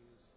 issues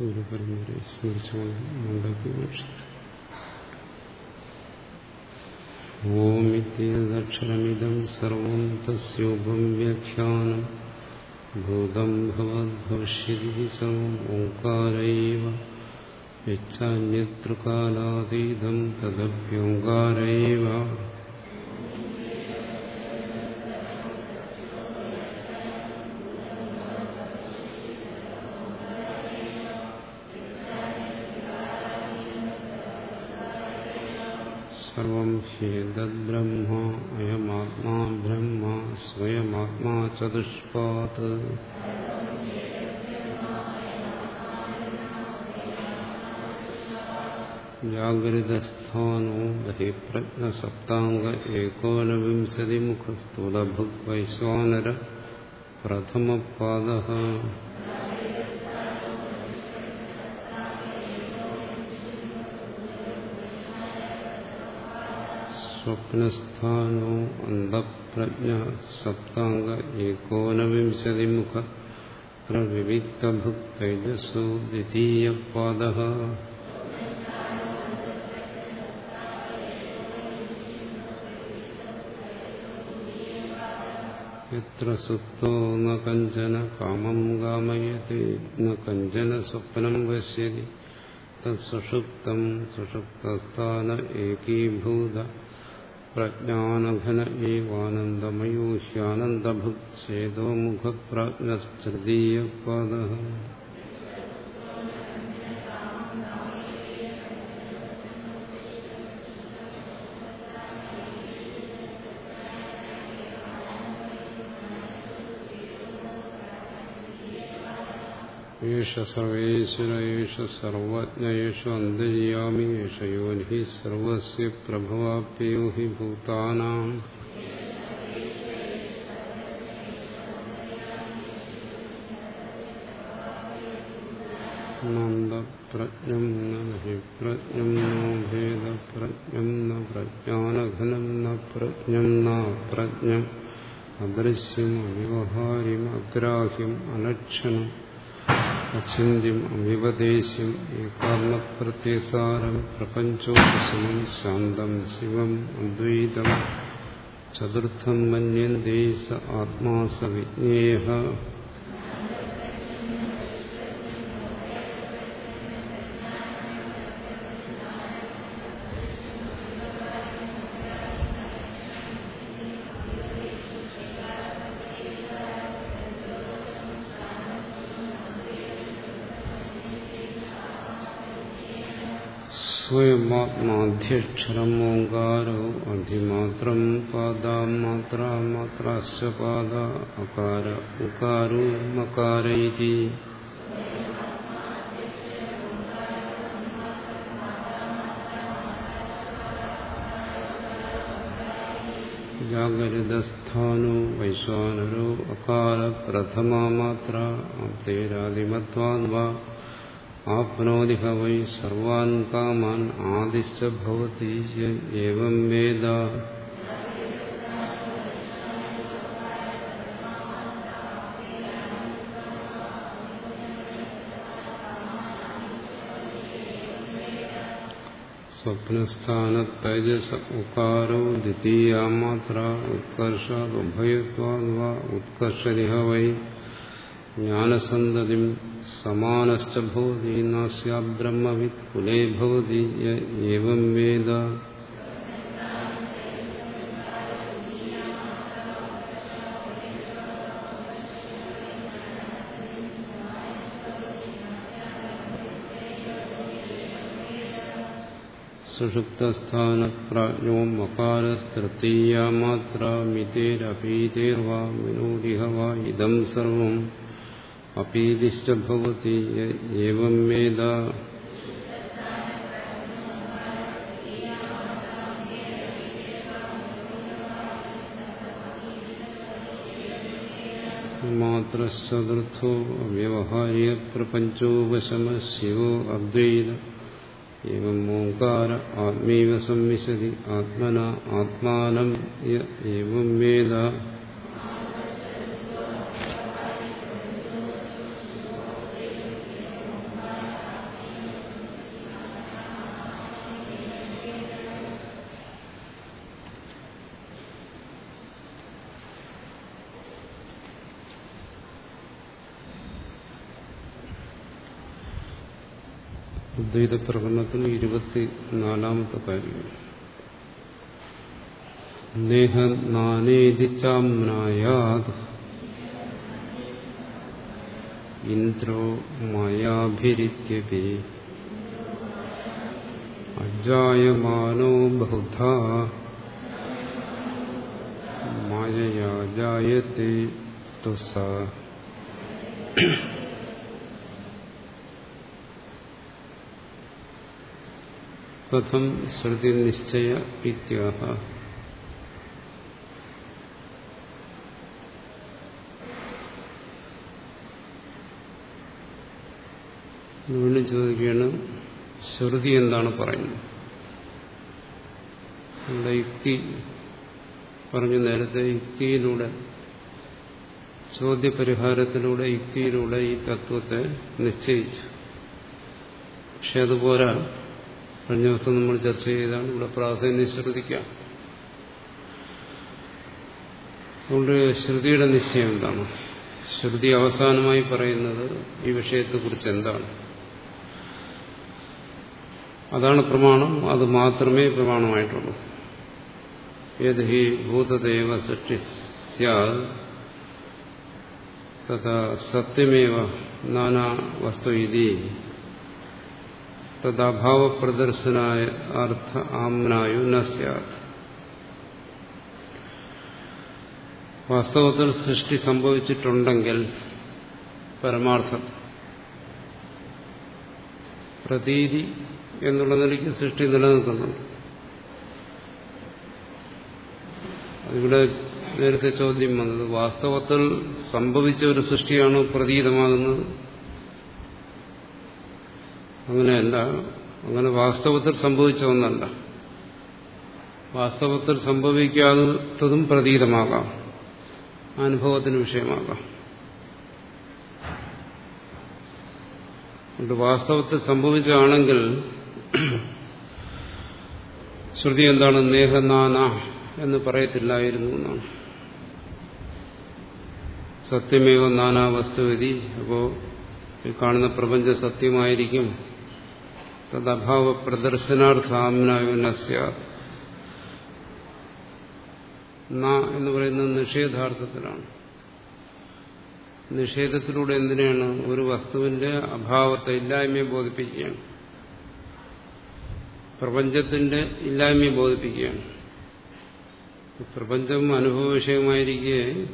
ഗുരുപരമ്പരയെ സ്മരിച്ചുകൊണ്ട് മുണ്ടോപേക്ഷിച്ചു ഓമിത്യക്ഷരമിതം സർവം തസ്യോപം വ്യാഖ്യാനം. ഭൂതം ഭവദ്ഭവിഷ്യതി സർവം ഓങ്കാരൈവ യച്ഛാന്യതൃകാലാതീതം തദപ്യോങ്കാരൈവ സർവം ഹ്യേതദ്ബ്രഹ്മ അയമാത്മാ ബ്രഹ്മ സ്വയമാത്മാ ചതുഷ്പാത്. ജാഗ്രതസ്ഥാനോ ബഹിപ്രജ്ഞസപ്താംഗ ഏകോനവിംശതിമുഖസ്ഥൂലഭുഗ്വൈശ്വാനര പ്രഥമപാദ. സ്വപ്നസ്ഥാനോ അന്തപ്രജ്ഞ സപ്താംഗ ഏകോനവിംശതിമുഖ പ്രവിവിക്തഭുക് തേജസ്സോ ദ്വിതീയപാദ എത്ര സുപ്തോ ന കഞ്ചന കാമം കാമയത്തെ ന കഞ്ചന സ്വപ്നം പശ്യതി തത്സുഷുപ്തം സുഷുപ്തസ്ഥാന ഏകീഭൂത പ്രജ്ഞാനഘന ഏവാനന്ദമയോ ഹ്യാനന്ദഭുക് ചേതോമുഖപ്രാജ്ഞസ്തൃതീയപാദ യേഷ സർവേശ്വര യേഷ സർവജ്ഞ യേഷ അന്തര്യാമി യേഷ യോനി സർവസ്യ പ്രഭവാപ്യോ ഹി ഭൂതാനാം നന്ദപ്രജ്ഞം നി പ്രജ്ഞം നോ ഭേദപ്രജ്ഞം ന പ്രജ്ഞാനഘനം ന പ്രജ്ഞം ന പ്രജ്ഞം അദൃശ്യം അവിവഹാര്യം അഗ്രാഹ്യം അലക്ഷണം അചിന്യം അവിവദേശം ഏകാത്മപ്രത്യസാരം പ്രപഞ്ചോപശമം ശാന്തം ശിവം അദ്വൈതം ചതുർത്ഥം മന്യന്തേ സ ആത്മാ സ സ്വയമാത്മാധ്യക്ഷരം ഓങ്കാരോ അധിമാത്രം പാദാമാത്ര മാത്രാശ്ച പാദ അകാര ഉകാരോ മകാര ഇതി ജാഗരിതസ്ഥാനോ വൈശ്വാനരോ അകാര പ്രഥമാ മാത്ര ആപ്നോതി വൈ സർവാൻ കാമാൻ ആദിശ്ച ഭവതി ഏവം വേദ സ്വപ്നസ്ഥാന തൈജസ് ഉക്കാരോ ദ്വിതീയാമാത്ര ഉത്കർഷ ഉഭയത്വാ ഉത്കർഷരിഹ വൈ ज्ञानसन्दतिम् समानश्च भवति न स्यात् ब्रह्मवित् कुले भवति य एवं वेद। सुषुप्तस्थानप्राज्ञो मकारस्तृतीयामात्रामितेरपीतेर्वा मनोरिह वा इदम् सर्वम्। ഭവതി ഏവം വേദ മാത്രശ്ചതുർത്ഥോ അവ്യവഹാര്യ പ്രപഞ്ചോപശമ ശിവോ അദ്വൈത एवं ओंकार आत्मैव संविशति आत्मना आत्मानं य एवं वेद അദ്വൈത പ്രകടനത്തിന് ഇരുപത്തിനാലാമത്തെ കാര്യം. നേഹ നാനേതിച്ചാമ്നായാത് ഇന്ദ്രോ മായാഭിരിത്യപി. അജായമാനോ ബഹുധ. മായയാ ജായത്തെ തുസ കഥം ശ്രുതി നിശ്ചയ ഇത്യാഹ വീണ്ടും ചോദിക്കുകയാണ് ശ്രുതി എന്താണ് പറയുന്നത്? നമ്മുടെ യുക്തി പറഞ്ഞു നേരത്തെ യുക്തിയിലൂടെ ചോദ്യപരിഹാരത്തിലൂടെ യുക്തിയിലൂടെ ഈ തത്വത്തെ നിശ്ചയിച്ചു. പക്ഷെ അതുപോരാ കഴിഞ്ഞ ദിവസം നമ്മൾ ചർച്ച ചെയ്താണ്. ഇവിടെ പ്രാധാന്യം ശ്രദ്ധിക്കാം. അതുകൊണ്ട് ശ്രുതിയുടെ നിശ്ചയം എന്താണ്? ശ്രുതി അവസാനമായി പറയുന്നത് ഈ വിഷയത്തെക്കുറിച്ച് എന്താണ്? അതാണ് പ്രമാണം. അത് മാത്രമേ പ്രമാണമായിട്ടുള്ളൂ. ഏത് ഹി ഭൂതദേവ സൃഷ്ടി സത്യമേവ നാനാ വസ്തു ഇതി തദ്ഭാവപ്രദർശനായ അർത്ഥ ആമ്നായു നസ്യാത് വാസ്തവത്തിൽ സൃഷ്ടി സംഭവിച്ചിട്ടുണ്ടെങ്കിൽ പരമാർത്ഥം. പ്രതീതി എന്നുള്ള നിലയ്ക്ക് സൃഷ്ടി നിലനിൽക്കുന്നുണ്ട്. അതിവിടെ നേരത്തെ ചോദ്യം വന്നത് വാസ്തവത്തിൽ സംഭവിച്ച ഒരു സൃഷ്ടിയാണോ പ്രതീതമാകുന്നത്. അങ്ങനെയല്ല. അങ്ങനെ വാസ്തവത്തിൽ സംഭവിച്ച ഒന്നല്ല. വാസ്തവത്തിൽ സംഭവിക്കാത്തതും പ്രതീതമാകാം. അനുഭവത്തിന് വിഷയമാകാം. അതുകൊണ്ട് വാസ്തവത്തിൽ സംഭവിച്ചതാണെങ്കിൽ ശ്രുതി എന്താണ്? നേഹനാന എന്ന് പറയത്തില്ലായിരുന്നു എന്നാണ്. സത്യമേവ നാനാ വസ്തുവിധി അപ്പോ ഈ കാണുന്ന പ്രപഞ്ച സത്യമായിരിക്കും. തദ്ഭാവ പ്രദർശനാർത്ഥാമ്നായോ നസ്യ ന എന്ന് പറയുന്നത് നിഷേധാർത്ഥത്തിലാണ്. നിഷേധത്തിലൂടെ എന്തിനാണ് ഒരു വസ്തുവിന്റെ അഭാവത്തെ ഇല്ലായ്മയെ ബോധിപ്പിക്കുകയാണ്? പ്രപഞ്ചത്തിന്റെ ഇല്ലായ്മയെ ബോധിപ്പിക്കുകയാണ്. പ്രപഞ്ചം അനുഭവ വിഷയമായിരിക്കെ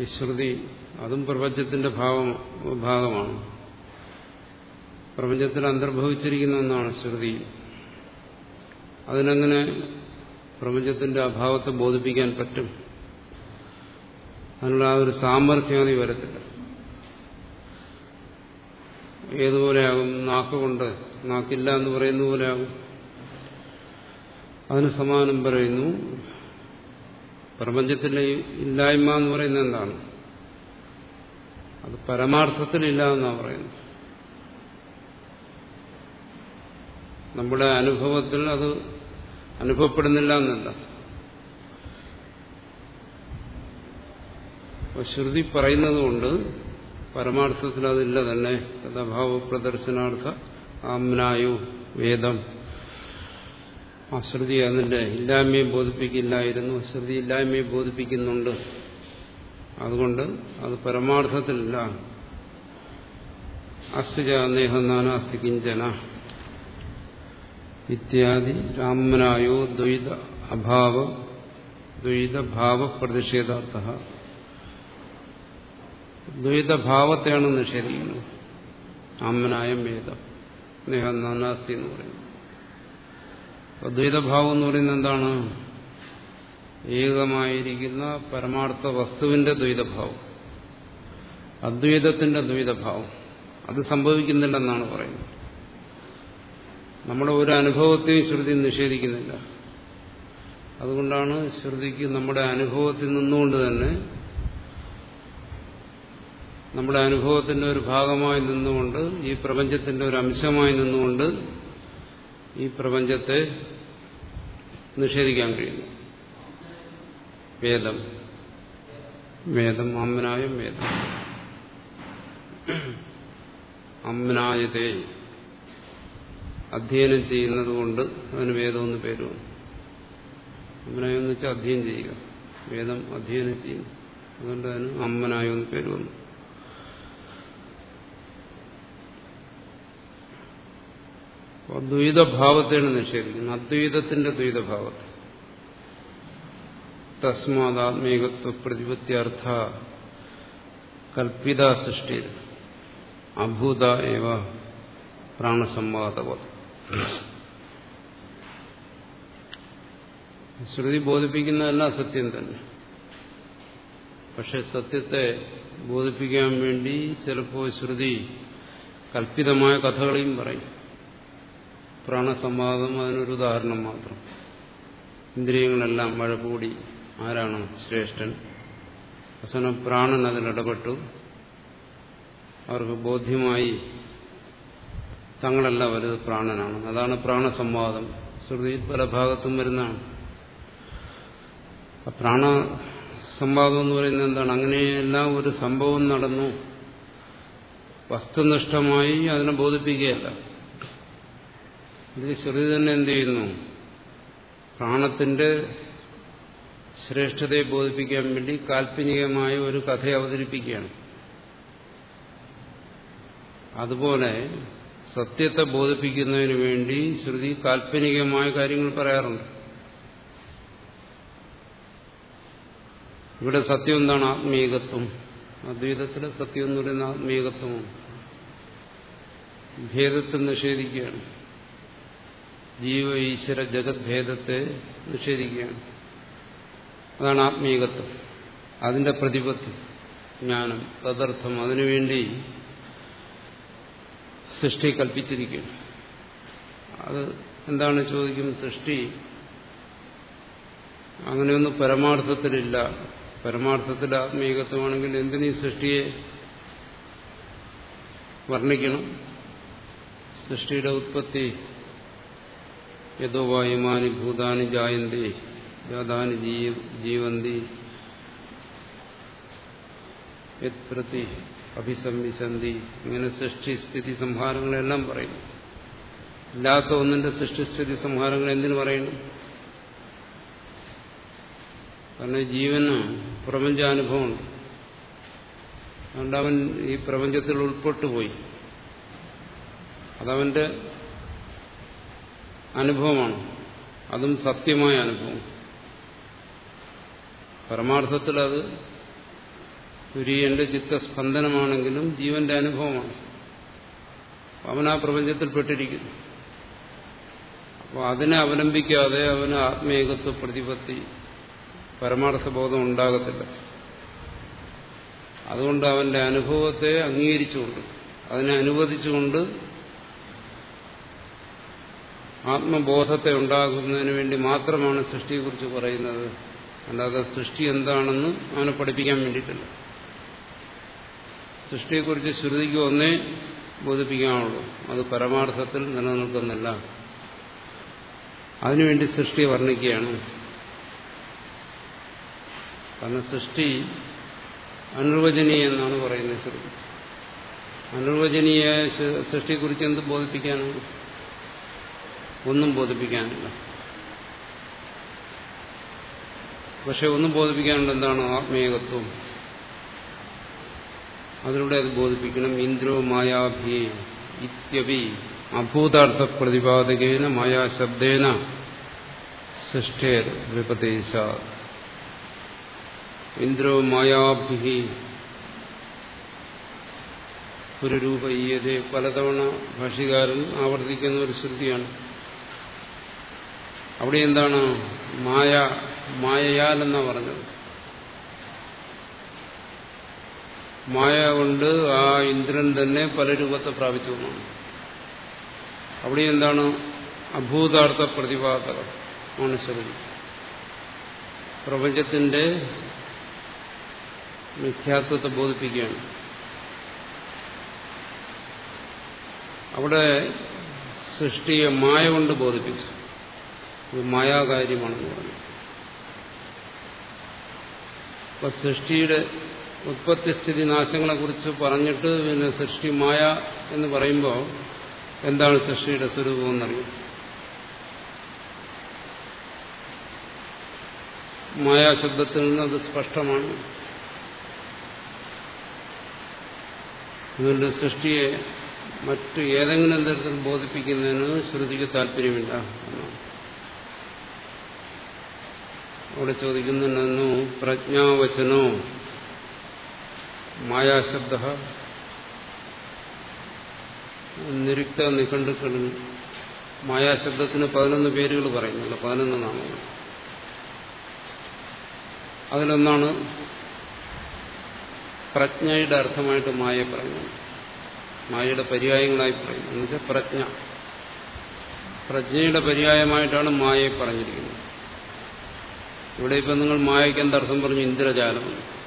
ഈ ശ്രുതി അതും പ്രപഞ്ചത്തിന്റെ ഭാവം ഭാഗമാണ്. പ്രപഞ്ചത്തിൽ അന്തർഭവിച്ചിരിക്കുന്ന ഒന്നാണ് ശ്രുതി. അതിനങ്ങനെ പ്രപഞ്ചത്തിന്റെ അഭാവത്തെ ബോധിപ്പിക്കാൻ പറ്റും? അതിനുള്ള ആ ഒരു സാമർഥ്യം അതിൽ വരത്തില്ല ഏതുപോലെയാകും? നാക്കുകൊണ്ട്. നാക്കില്ല എന്ന് പറയുന്ന പോലെയാകും. അതിന് സമാനം പറയുന്നു പ്രപഞ്ചത്തിലെ ഇല്ലായ്മ എന്ന് പറയുന്നത് എന്താണ്? അത് പരമാർത്ഥത്തിലില്ല എന്നാണ് പറയുന്നത്. നമ്മുടെ അനുഭവത്തിൽ അത് അനുഭവപ്പെടുന്നില്ല എന്നല്ല. ശ്രുതി പറയുന്നത് കൊണ്ട് പരമാർത്ഥത്തിൽ അതില്ല തന്നെ. തഥാഭാവ പ്രദർശനാർത്ഥ ആമ്നായോ വേദം. ആ ശ്രുതി അതിന്റെ ഇല്ലായ്മയെ ബോധിപ്പിക്കില്ലായിരുന്നു. ശ്രുതി ഇല്ലായ്മയെ ബോധിപ്പിക്കുന്നുണ്ട്. അതുകൊണ്ട് അത് പരമാർത്ഥത്തിലില്ല. അസ്തുജാനേഹനാനാസ്തി കിഞ്ചന. ഇത്യാദി രാമനായോ ദ്വൈത അഭാവ ദ്വൈതഭാവ പ്രതിഷേധാർത്ഥ. ദ്വൈതഭാവത്തെയാണ് നിഷേധിക്കുന്നത്. ആമനായം വേദം. നന്നാസ്തി എന്ന് പറയുന്നത് അദ്വൈതഭാവം എന്ന് പറയുന്നത് എന്താണ്? ഏകമായിരിക്കുന്ന പരമാർത്ഥ വസ്തുവിന്റെ ദ്വൈതഭാവം. അദ്വൈതത്തിന്റെ ദ്വൈതഭാവം. അത് സംഭവിക്കുന്നില്ലെന്നാണ് പറയുന്നത്. നമ്മുടെ ഒരു അനുഭവത്തെയും ശ്രുതി നിഷേധിക്കുന്നില്ല. അതുകൊണ്ടാണ് ശ്രുതിക്ക് നമ്മുടെ അനുഭവത്തിൽ നിന്നുകൊണ്ട് തന്നെ നമ്മുടെ അനുഭവത്തിന്റെ ഒരു ഭാഗമായി നിന്നുകൊണ്ട് ഈ പ്രപഞ്ചത്തിന്റെ ഒരു അംശമായി നിന്നുകൊണ്ട് ഈ പ്രപഞ്ചത്തെ നിഷേധിക്കാൻ കഴിയുന്നു. വേദം. വേദം അമ്മനായം വേദം. അമ്മനായതേ അധ്യയനം ചെയ്യുന്നത് കൊണ്ട് അതിന് വേദമെന്ന് പേര് വന്നു അമ്മനായം എന്ന് വെച്ചാൽ അധ്യയനം ചെയ്യുക. വേദം അധ്യയനം ചെയ്യുന്നു അതുകൊണ്ട് അതിന് അമ്മനായോ എന്ന് പേര് വന്നു. ദ്വൈതഭാവത്തെയാണ് നിഷേധിക്കുന്നത്. അദ്വൈതത്തിന്റെ ദ്വൈതഭാവത്തെ. തസ്മാത്മേകത്വ പ്രതിപത്യർത്ഥ കൽപ്പിത സൃഷ്ടി അഭൂത ഏവ പ്രാണസംവാദവത്. ശ്രുതി ബോധിപ്പിക്കുന്നതെല്ലാം സത്യം തന്നെ. പക്ഷെ സത്യത്തെ ബോധിപ്പിക്കാൻ വേണ്ടി ചിലപ്പോൾ ശ്രുതി കൽപ്പിതമായ കഥകളെയും പറയും. പ്രാണസംവാദം അതിനൊരു ഉദാഹരണം മാത്രം. ഇന്ദ്രിയങ്ങളെല്ലാം മഴ കൂടി ആരാണ് ശ്രേഷ്ഠൻ? അവസാനം പ്രാണൻ അതിലിടപെട്ടു അവർക്ക് ബോധ്യമായി തങ്ങളല്ല വലുത് പ്രാണനാണ്. അതാണ് പ്രാണസംവാദം. ശ്രുതിയിൽ പല ഭാഗത്തും വരുന്നതാണ്. പ്രാണസംവാദം എന്ന് പറയുന്നത് എന്താണ്? അങ്ങനെയെല്ലാം ഒരു സംഭവം നടന്നു. വസ്തുനിഷ്ഠമായി അതിനെ ബോധിപ്പിക്കുകയല്ല. ഇത് ശ്രുതി തന്നെ എന്ത് ചെയ്യുന്നു? പ്രാണത്തിന്റെ ശ്രേഷ്ഠതയെ ബോധിപ്പിക്കാൻ വേണ്ടി കാൽപ്പനികമായ ഒരു കഥ അവതരിപ്പിക്കുകയാണ്. അതുപോലെ സത്യത്തെ ബോധിപ്പിക്കുന്നതിന് വേണ്ടി ശ്രുതി കാൽപ്പനികമായ കാര്യങ്ങൾ പറയാറുണ്ട്. ഇവിടെ സത്യം എന്താണ്? ആത്മീയകത്വം അദ്വൈതത്തിലെ സത്യം എന്ന് പറയുന്ന ആത്മീയകത്വമാണ് ഭേദത്തെ നിഷേധിക്കുകയാണ്. ജീവ ഈശ്വര ജഗത് ഭേദത്തെ നിഷേധിക്കുകയാണ്. അതാണ് ആത്മീയകത്വം അതിന്റെ പ്രതിപത്തി ജ്ഞാനം തദർത്ഥം. അതിനുവേണ്ടി സൃഷ്ടി കൽപ്പിച്ചിരിക്കുന്നു. അത് എന്താണ് ചോദിക്കും? സൃഷ്ടി അങ്ങനെയൊന്നും പരമാർത്ഥത്തിലില്ല. പരമാർത്ഥത്തിൽ ആത്മീകത്വമാണെങ്കിൽ എന്തിനീ സൃഷ്ടിയെ വർണിക്കണം? സൃഷ്ടിയുടെ ഉത്പത്തി യഥോ വായുമാനി ഭൂതാനി ജായന്തി ജാതാനി ജീവന്തി അഭിസംവിശന്തി ഇങ്ങനെ സൃഷ്ടി സ്ഥിതി സംഹാരങ്ങളെല്ലാം പറയുന്നു ഇല്ലാത്ത ഒന്നിന്റെ സൃഷ്ടിസ്ഥിതി സംഹാരങ്ങൾ എന്തിനു പറയുന്നു കാരണം ജീവന് പ്രപഞ്ചാനുഭവമുണ്ട് അതുകൊണ്ട് അവൻ ഈ പ്രപഞ്ചത്തിൽ ഉൾപ്പെട്ടു പോയി അതവന്റെ അനുഭവമാണ്. അതും സത്യമായ അനുഭവം. പരമാർത്ഥത്തിൽ അത് തുര്യന്റെ ചിത്തസ്പന്ദനമാണെങ്കിലും ജീവന്റെ അനുഭവമാണ്. അവൻ ആ പ്രപഞ്ചത്തിൽ പെട്ടിരിക്കുന്നു അപ്പോൾ അതിനെ അവലംബിക്കാതെ അവന് ആത്മേകത്വ പ്രതിപത്തി പരമാർത്ഥബോധം ഉണ്ടാകത്തില്ല. അതുകൊണ്ട് അവന്റെ അനുഭവത്തെ അംഗീകരിച്ചുകൊണ്ട് അതിനെ അനുവദിച്ചുകൊണ്ട് ആത്മബോധത്തെ ഉണ്ടാകുന്നതിന് വേണ്ടി മാത്രമാണ് സൃഷ്ടിയെക്കുറിച്ച് പറയുന്നത്. അല്ലാതെ സൃഷ്ടി എന്താണെന്ന് അവനെ പഠിപ്പിക്കാൻ വേണ്ടിയിട്ടില്ല. സൃഷ്ടിയെക്കുറിച്ച് ശ്രുതിക്ക് ഒന്നേ ബോധിപ്പിക്കാനുള്ളൂ. അത് പരമാർത്ഥത്തിൽ നിലനിൽക്കുന്നില്ല. അതിനുവേണ്ടി സൃഷ്ടി വർണിക്കുകയാണ്. കാരണം സൃഷ്ടി അനുവചനീയ എന്നാണ് പറയുന്നത് ശ്രുതി. അനിർവചനീയ സൃഷ്ടിയെക്കുറിച്ച് എന്ത് ബോധിപ്പിക്കാനാണ് ഒന്നും ബോധിപ്പിക്കാനില്ല. പക്ഷെ ഒന്നും ബോധിപ്പിക്കാനുള്ള എന്താണ് ആത്മീയകത്വം? അതിലൂടെ അത് ബോധിപ്പിക്കണം. ഇന്ദ്രോ മായാഭി ഇത്യപി അഭൂതാർത്ഥ പ്രതിപാദകേന മായാശബ്ദേന സൃഷ്ടേർ വിപദേശ. ഇന്ദ്രോ മായാഭി പുരരൂപ ഈയതെ പലതവണ ഭാഷകാരൻ ആവർത്തിക്കുന്ന ഒരു ശ്രുതിയാണ്. അവിടെ എന്താണ്? മായ മായയാൽ പറഞ്ഞത്. മായ കൊണ്ട് ആ ഇന്ദ്രൻ തന്നെ പല രൂപത്തെ പ്രാപിച്ചു എന്നാണ്. അവിടെ എന്താണ്? അഭൂതാർത്ഥ പ്രതിപാദകം. ശ്രുതി പ്രപഞ്ചത്തിന്റെ മിഥ്യാത്വത്തെ ബോധിപ്പിക്കുകയാണ്. അവിടെ സൃഷ്ടിയെ മായ കൊണ്ട് ബോധിപ്പിച്ചു. ഒരു മായാകാര്യമാണെന്ന് പറഞ്ഞു. അപ്പൊ സൃഷ്ടിയുടെ ഉത്പത്തിസ്ഥിതി നാശങ്ങളെ കുറിച്ച് പറഞ്ഞിട്ട് പിന്നെ സൃഷ്ടി മായ എന്ന് പറയുമ്പോൾ എന്താണ് സൃഷ്ടിയുടെ സ്വരൂപം എന്നറിയും? മായാശബ്ദത്തിൽ നിന്ന് അത് സ്പഷ്ടമാണ്. അതുകൊണ്ട് സൃഷ്ടിയെ മറ്റു ഏതെങ്കിലും തരത്തിൽ ബോധിപ്പിക്കുന്നതിന് ശ്രുതിക്ക് താല്പര്യമില്ല അവിടെ ചോദിക്കുന്നുണ്ടെന്നു പ്രജ്ഞാവചനോ മായാശബ്ദ. നിരുക്ത നിഘണ്ടുക്കളിൽ മായാശബ്ദത്തിന് പതിനൊന്ന് പേരുകൾ പറയുന്നുണ്ട്. പതിനൊന്ന് നാമങ്ങൾ. അതിലൊന്നാണ് പ്രജ്ഞയുടെ അർത്ഥമായിട്ട് മായ പറയുന്നത്. മായയുടെ പര്യായങ്ങളായി പറയുന്നത്. എന്നുവെച്ചാൽ പ്രജ്ഞ. പ്രജ്ഞയുടെ പര്യായമായിട്ടാണ് മായയെ പറഞ്ഞിരിക്കുന്നത്. ഇവിടെ ഇപ്പം നിങ്ങൾ മായയ്ക്ക് എന്തർത്ഥം പറഞ്ഞു? ഇന്ദ്രജാലം.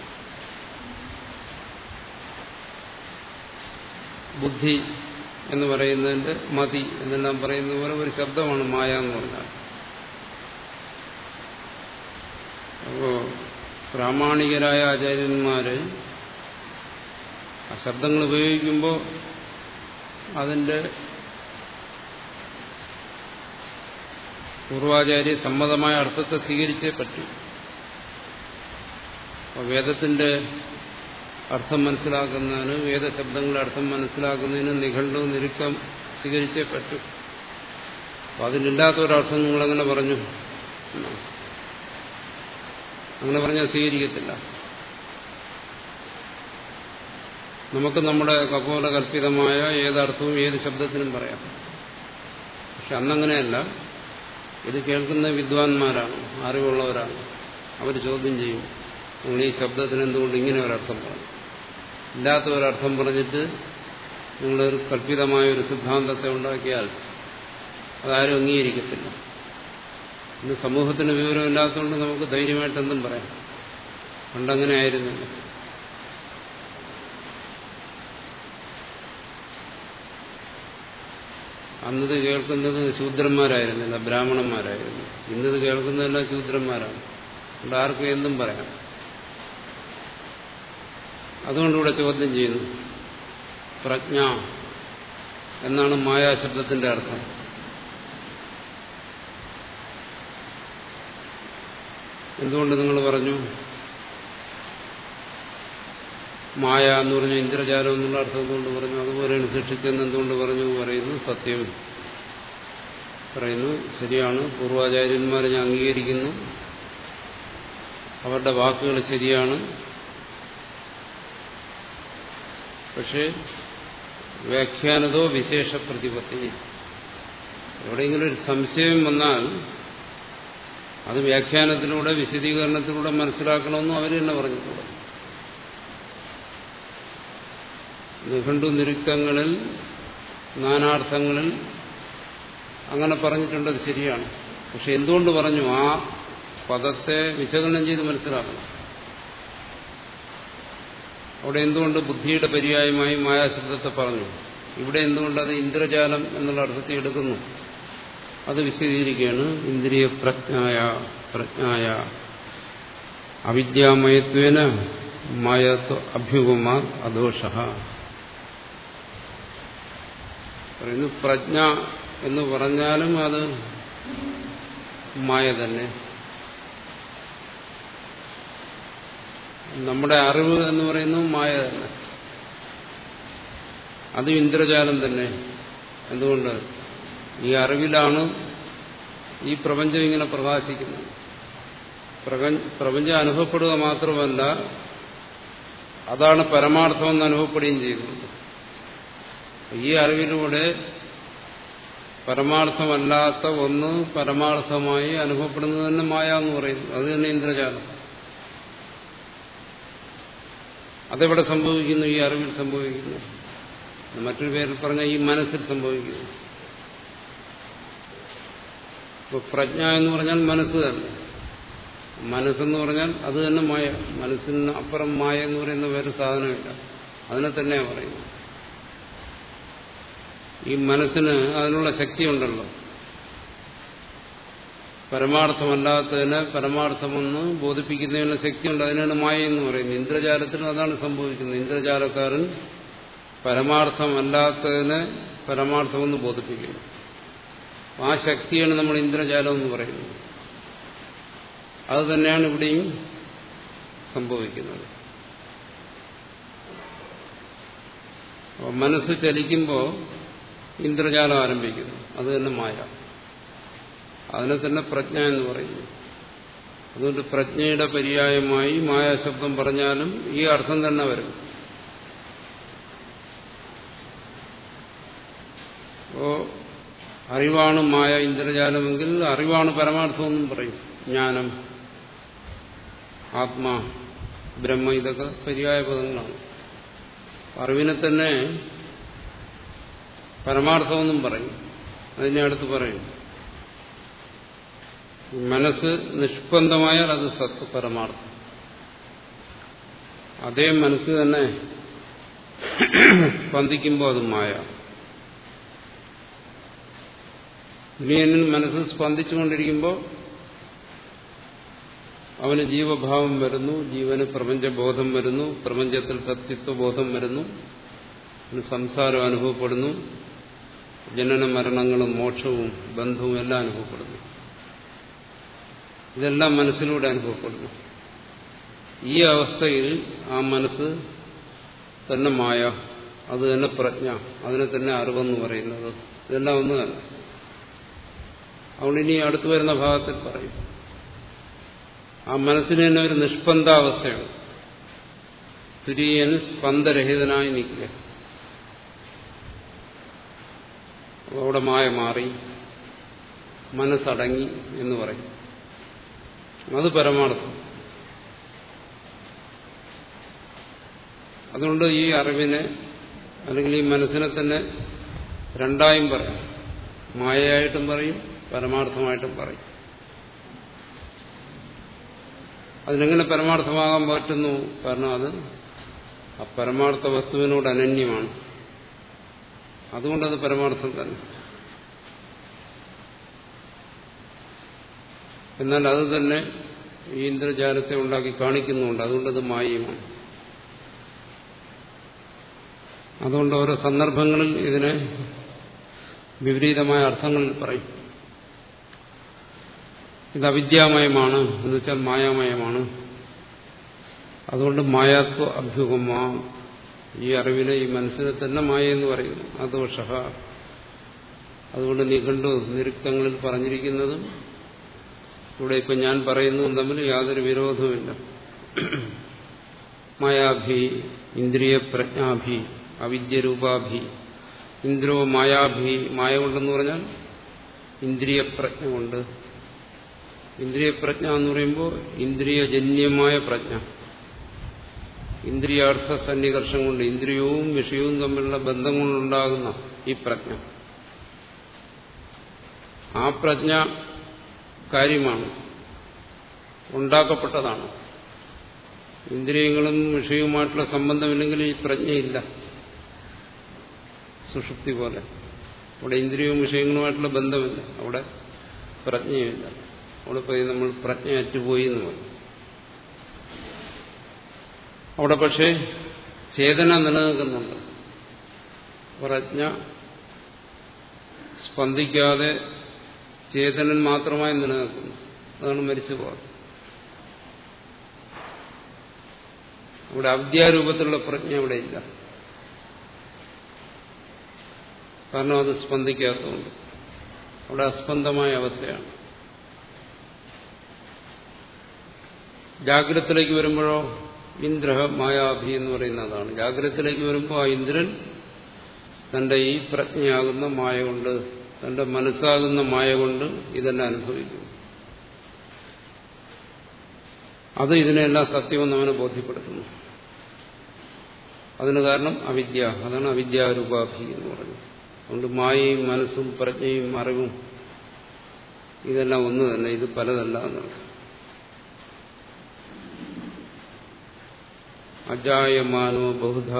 ബുദ്ധി എന്ന് പറയുന്നതിന്റെ മതി എന്നെല്ലാം പറയുന്ന പോലെ ഒരു ശബ്ദമാണ് മായ എന്ന് പറഞ്ഞാൽ. അപ്പോ പ്രാമാണികരായ ആചാര്യന്മാര് ആ ശബ്ദങ്ങൾ ഉപയോഗിക്കുമ്പോൾ അതിന്റെ പൂർവാചാര്യ സമ്മതമായ അർത്ഥത്തെ സ്വീകരിച്ചേ പറ്റൂ. വേദത്തിന്റെ അർത്ഥം മനസ്സിലാക്കുന്നതിന് വേദശബ്ദങ്ങളുടെ അർത്ഥം മനസ്സിലാക്കുന്നതിന് നിഘണ്ടവും നിരുക്കം സ്വീകരിച്ചേ പറ്റൂ. അപ്പൊ അതിലില്ലാത്ത ഒരർത്ഥം നിങ്ങളെങ്ങനെ പറഞ്ഞു. അങ്ങനെ പറഞ്ഞാൽ സ്വീകരിക്കത്തില്ല. നമുക്ക് നമ്മുടെ കപോല കൽപ്പിതമായ ഏതർത്ഥവും ഏത് ശബ്ദത്തിനും പറയാം. പക്ഷെ അന്നങ്ങനെയല്ല. ഇത് കേൾക്കുന്ന വിദ്വാൻമാരാണ് അറിവുള്ളവരാണ്. അവർ ചോദ്യം ചെയ്യും. നിങ്ങൾ ഈ ശബ്ദത്തിന് എന്തുകൊണ്ട് ഇങ്ങനെ ഒരർത്ഥം പറഞ്ഞു? ഇല്ലാത്ത ഒരർത്ഥം പറഞ്ഞിട്ട് നിങ്ങളൊരു കൽപ്പിതമായ ഒരു സിദ്ധാന്തത്തെ ഉണ്ടാക്കിയാൽ അതാരും അംഗീകരിക്കത്തില്ല. ഇന്ന് സമൂഹത്തിന് വിവരമില്ലാത്തതുകൊണ്ട് നമുക്ക് ധൈര്യമായിട്ട് എന്തും പറയാം. പണ്ടങ്ങനെ ആയിരുന്നില്ല. അന്നത് കേൾക്കുന്നത് ശൂദ്രന്മാരായിരുന്നില്ല ബ്രാഹ്മണന്മാരായിരുന്നു. ഇന്നത് കേൾക്കുന്നതെല്ലാം ശൂദ്രന്മാരാണ്. അതുകൊണ്ട് ആർക്കും എന്തും പറയാം. അതുകൊണ്ടിവിടെ ചോദ്യം ചെയ്യുന്നു. പ്രജ്ഞ എന്നാണ് മായാശബ്ദത്തിന്റെ അർത്ഥം. എന്തുകൊണ്ട് നിങ്ങൾ പറഞ്ഞു? മായ എന്ന് പറഞ്ഞ ഇന്ദ്രജാലം എന്നുള്ള അർത്ഥം എന്തുകൊണ്ട് പറഞ്ഞു? അതുപോലെയാണ് സൃഷ്ടിച്ചെന്ന് എന്തുകൊണ്ട് പറഞ്ഞു? പറയുന്നു സത്യം. പറയുന്നു ശരിയാണ്. പൂർവാചാര്യന്മാരെ ഞാൻ അംഗീകരിക്കുന്നു. അവരുടെ വാക്കുകൾ ശരിയാണ്. പക്ഷേ വ്യാഖ്യാനതോ വിശേഷ പ്രതിപത്തി. എവിടെയെങ്കിലും ഒരു സംശയം വന്നാൽ അത് വ്യാഖ്യാനത്തിലൂടെ വിശദീകരണത്തിലൂടെ മനസ്സിലാക്കണമെന്നും അവർ തന്നെ പറഞ്ഞിട്ടുണ്ട്. നിഘണ്ടു നിരുക്തങ്ങളിൽ നാനാർത്ഥങ്ങളിൽ അങ്ങനെ പറഞ്ഞിട്ടുണ്ട് ശരിയാണ്. പക്ഷെ എന്തുകൊണ്ട് പറഞ്ഞു? ആ പദത്തെ വിശകലനം ചെയ്ത് മനസ്സിലാക്കണം. അവിടെ എന്തുകൊണ്ട് ബുദ്ധിയുടെ പര്യായമായി മായാശബ്ദത്തെ പറഞ്ഞു? ഇവിടെ എന്തുകൊണ്ട് അത് ഇന്ദ്രജാലം എന്നുള്ള അർത്ഥത്തിൽ എടുക്കുന്നു? അത് വിശദീകരിക്കുകയാണ്. ഇന്ദ്രിയ പ്രജ്ഞായ പ്രജ്ഞായ. അവിദ്യാമയത്വേന മായത്വ അഭ്യുപമാ അദോഷ. പറയുന്നു പ്രജ്ഞ എന്ന് പറഞ്ഞാലും അത് മായ തന്നെ. നമ്മുടെ അറിവ് എന്ന് പറയുന്നത് മായ തന്നെ. അത് ഇന്ദ്രജാലം തന്നെ. എന്തുകൊണ്ട്? ഈ അറിവിലാണ് ഈ പ്രപഞ്ചം ഇങ്ങനെ പ്രകാശിക്കുന്നത്. പ്രപഞ്ചം അനുഭവപ്പെടുക മാത്രമല്ല അതാണ് പരമാർത്ഥമെന്ന് അനുഭവപ്പെടുകയും ചെയ്യുന്നത്. ഈ അറിവിലൂടെ പരമാർത്ഥമല്ലാത്ത ഒന്ന് പരമാർത്ഥമായി അനുഭവപ്പെടുന്നത് തന്നെ മായ എന്ന് പറയുന്നു. അത് തന്നെ ഇന്ദ്രജാലം. അതെവിടെ സംഭവിക്കുന്നു ഈ അറിവിൽ സംഭവിക്കുന്നു? മറ്റൊരു പേരിൽ പറഞ്ഞാൽ ഈ മനസ്സിൽ സംഭവിക്കുന്നു. ഇപ്പൊ പ്രജ്ഞ എന്ന് പറഞ്ഞാൽ മനസ്സ് തന്നെ. മനസ്സെന്ന് പറഞ്ഞാൽ അത് തന്നെ മായ മനസ്സിന് അപ്പുറം മായ എന്ന് പറയുന്ന വേറെ സാധനമില്ല. അതിനെ തന്നെയാണ് പറയുന്നത്. ഈ മനസ്സിന് അതിനുള്ള ശക്തിയുണ്ടല്ലോ. പരമാർത്ഥമല്ലാത്തതിന് പരമാർത്ഥമെന്ന് ബോധിപ്പിക്കുന്നതിനുള്ള ശക്തിയുണ്ട്. അതിനാണ് മായ എന്ന് പറയുന്നത്. ഇന്ദ്രജാലത്തിന് അതാണ് സംഭവിക്കുന്നത്. ഇന്ദ്രജാലക്കാരൻ പരമാർത്ഥമല്ലാത്തതിനെ പരമാർത്ഥമെന്ന് ബോധിപ്പിക്കുന്നു. ആ ശക്തിയാണ് നമ്മൾ ഇന്ദ്രജാലം എന്ന് പറയുന്നത്. അത് തന്നെയാണ് ഇവിടെയും സംഭവിക്കുന്നത്. മനസ്സ് ചലിക്കുമ്പോൾ ഇന്ദ്രജാലം ആരംഭിക്കുന്നു. അത് തന്നെ മായ. അതിനെ തന്നെ പ്രജ്ഞ എന്ന് പറയുന്നു. അതുകൊണ്ട് പ്രജ്ഞയുടെ പര്യായമായി മായാശബ്ദം പറഞ്ഞാലും ഈ അർത്ഥം തന്നെ വരും. അപ്പോ അറിവാണ് മായ ഇന്ദ്രജാലമെങ്കിൽ അറിവാണ് പരമാർത്ഥമെന്നും പറയും. ജ്ഞാനം ആത്മാ ബ്രഹ്മ ഇതൊക്കെ പര്യായ പദങ്ങളാണ്. അറിവിനെ തന്നെ പരമാർത്ഥമെന്നും പറയും. അതിനെ അടുത്ത് പറയും. മനസ്സ് നിഷ്പന്ദമായാൽ അത് സത്ത് പരമാർത്ഥം അതേ മനസ്സ് തന്നെ സ്പന്ദിക്കുമ്പോൾ അത് മായ. ഇനിയനിൽ മനസ്സ് സ്പന്ദിച്ചുകൊണ്ടിരിക്കുമ്പോൾ അവന് ജീവഭാവം വരുന്നു ജീവന് പ്രപഞ്ചബോധം വരുന്നു പ്രപഞ്ചത്തിൽ സത്യത്വബോധം വരുന്നു സംസാരം അനുഭവപ്പെടുന്നു ജനന മരണങ്ങളും മോക്ഷവും ബന്ധവും എല്ലാം അനുഭവപ്പെടുന്നു. ഇതെല്ലാം മനസ്സിലൂടെ അനുഭവപ്പെടുന്നു. ഈ അവസ്ഥയിൽ ആ മനസ്സ് തന്നെ മായ അത് തന്നെ പ്രജ്ഞ അതിനെ തന്നെ അറിവെന്ന് പറയുന്നത് ഇതെല്ലാം ഒന്ന് തന്നെ. അതുകൊണ്ട് ഇനി അടുത്തു വരുന്ന ഭാഗത്തിൽ പറയും. ആ മനസ്സിന് തന്നെ ഒരു നിഷ്പന്ധാവസ്ഥയാണ് തുര്യന് സ്പന്ദരഹിതനായി നിൽക്കുക. അവിടെ മായ മാറി മനസ്സടങ്ങി എന്ന് പറയും. അത് പരമാർത്ഥം. അതുകൊണ്ട് ഈ അറിവിനെ അല്ലെങ്കിൽ ഈ മനസ്സിനെ തന്നെ രണ്ടായും പറയും. മായയായിട്ടും പറയും പരമാർത്ഥമായിട്ടും പറയും. അതിനെങ്ങനെ പരമാർത്ഥമാകാൻ പറ്റുന്നു? കാരണം അത് ആ പരമാർത്ഥ വസ്തുവിനോട് അനന്യമാണ്. അതുകൊണ്ടത് പരമാർത്ഥം തന്നെ. എന്നാൽ അത് തന്നെ ഈ ഇന്ദ്രജാലത്തെ ഉണ്ടാക്കി കാണിക്കുന്നുണ്ട്. അതുകൊണ്ടത് മായയുമാണ്. അതുകൊണ്ട് ഓരോ സന്ദർഭങ്ങളിൽ ഇതിനെ വിപരീതമായ അർത്ഥങ്ങളിൽ പറയും. ഇത് അവിദ്യാമയമാണ് എന്ന് വെച്ചാൽ മായാമയമാണ്. അതുകൊണ്ട് മായാത്വ അഭ്യുഗമാ. ഈ അറിവിനെ ഈ മനസ്സിനെ തന്നെ മായ എന്ന് പറയുന്നു. അതോഷ അതുകൊണ്ട് നിഘണ്ടു നിരുക്തങ്ങളിൽ പറഞ്ഞിരിക്കുന്നതും ഇവിടെ ഇപ്പം ഞാൻ പറയുന്നതും തമ്മിൽ യാതൊരു വിരോധവുമില്ല. മായാഭി ഇന്ദ്രിയ പ്രജ്ഞാഭി അവിദ്യരൂപാഭി. ഇന്ദ്രോ മായാഭി മായ കൊണ്ടെന്ന് പറഞ്ഞാൽ ഇന്ദ്രിയ പ്രജ്ഞ കൊണ്ട് ഇന്ദ്രിയ പ്രജ്ഞ എന്ന് പറയുമ്പോൾ ഇന്ദ്രിയജന്യമായ പ്രജ്ഞ. ഇന്ദ്രിയാർത്ഥ സന്നികർഷം കൊണ്ട് ഇന്ദ്രിയവും വിഷയവും തമ്മിലുള്ള ബന്ധം കൊണ്ടുണ്ടാകുന്ന ഈ പ്രജ്ഞ. ആ പ്രജ്ഞ കാര്യമാണ്. ഉണ്ടാക്കപ്പെട്ടതാണ്. ഇന്ദ്രിയങ്ങളും വിഷയവുമായിട്ടുള്ള സംബന്ധമില്ലെങ്കിൽ ഈ പ്രജ്ഞയില്ല. സുഷുപ്തി പോലെ. അവിടെ ഇന്ദ്രിയവും വിഷയങ്ങളുമായിട്ടുള്ള ബന്ധമില്ല. അവിടെ പ്രജ്ഞയുമില്ല. അവിടെ പോയി നമ്മൾ പ്രജ്ഞ അറ്റുപോയി എന്ന് പറയും. അവിടെ പക്ഷേ ചേതന നിലനിൽക്കുന്നുണ്ട്. പ്രജ്ഞ സ്പന്ദിക്കാതെ ചേതനൻ മാത്രമായി നിലനിൽക്കുന്നു. അതാണ് മരിച്ചു പോകുന്നത് അവിടെ അവിദ്യാരൂപത്തിലുള്ള പ്രജ്ഞ ഇവിടെ ഇല്ല. കാരണം അത് സ്പന്ദിക്കാത്തതുകൊണ്ട്. അവിടെ അസ്പന്ദമായ അവസ്ഥയാണ്. ജാഗ്രതത്തിലേക്ക് വരുമ്പോഴോ ഇന്ദ്ര മായാഭി എന്ന് പറയുന്നതാണ് ജാഗ്രതത്തിലേക്ക് വരുമ്പോൾ ആ ഇന്ദ്രൻ തന്റെ ഈ പ്രജ്ഞയാകുന്ന മായ കൊണ്ട് തന്റെ മനസ്സാകുന്ന മായ കൊണ്ട് ഇതെല്ലാം അനുഭവിക്കുന്നു അത് ഇതിനെല്ലാം സത്യമെന്ന് അവനെ ബോധ്യപ്പെടുത്തുന്നു. അതിന് കാരണം അവിദ്യ. അതാണ് അവിദ്യാരൂപാഭി എന്ന് പറഞ്ഞത്. അതുകൊണ്ട് മായയും മനസ്സും പ്രജ്ഞയും അറിവും ഇതെല്ലാം ഒന്ന് തന്നെ. ഇത് പലതല്ല എന്നാണ്. അജായമാനോ ബഹുധ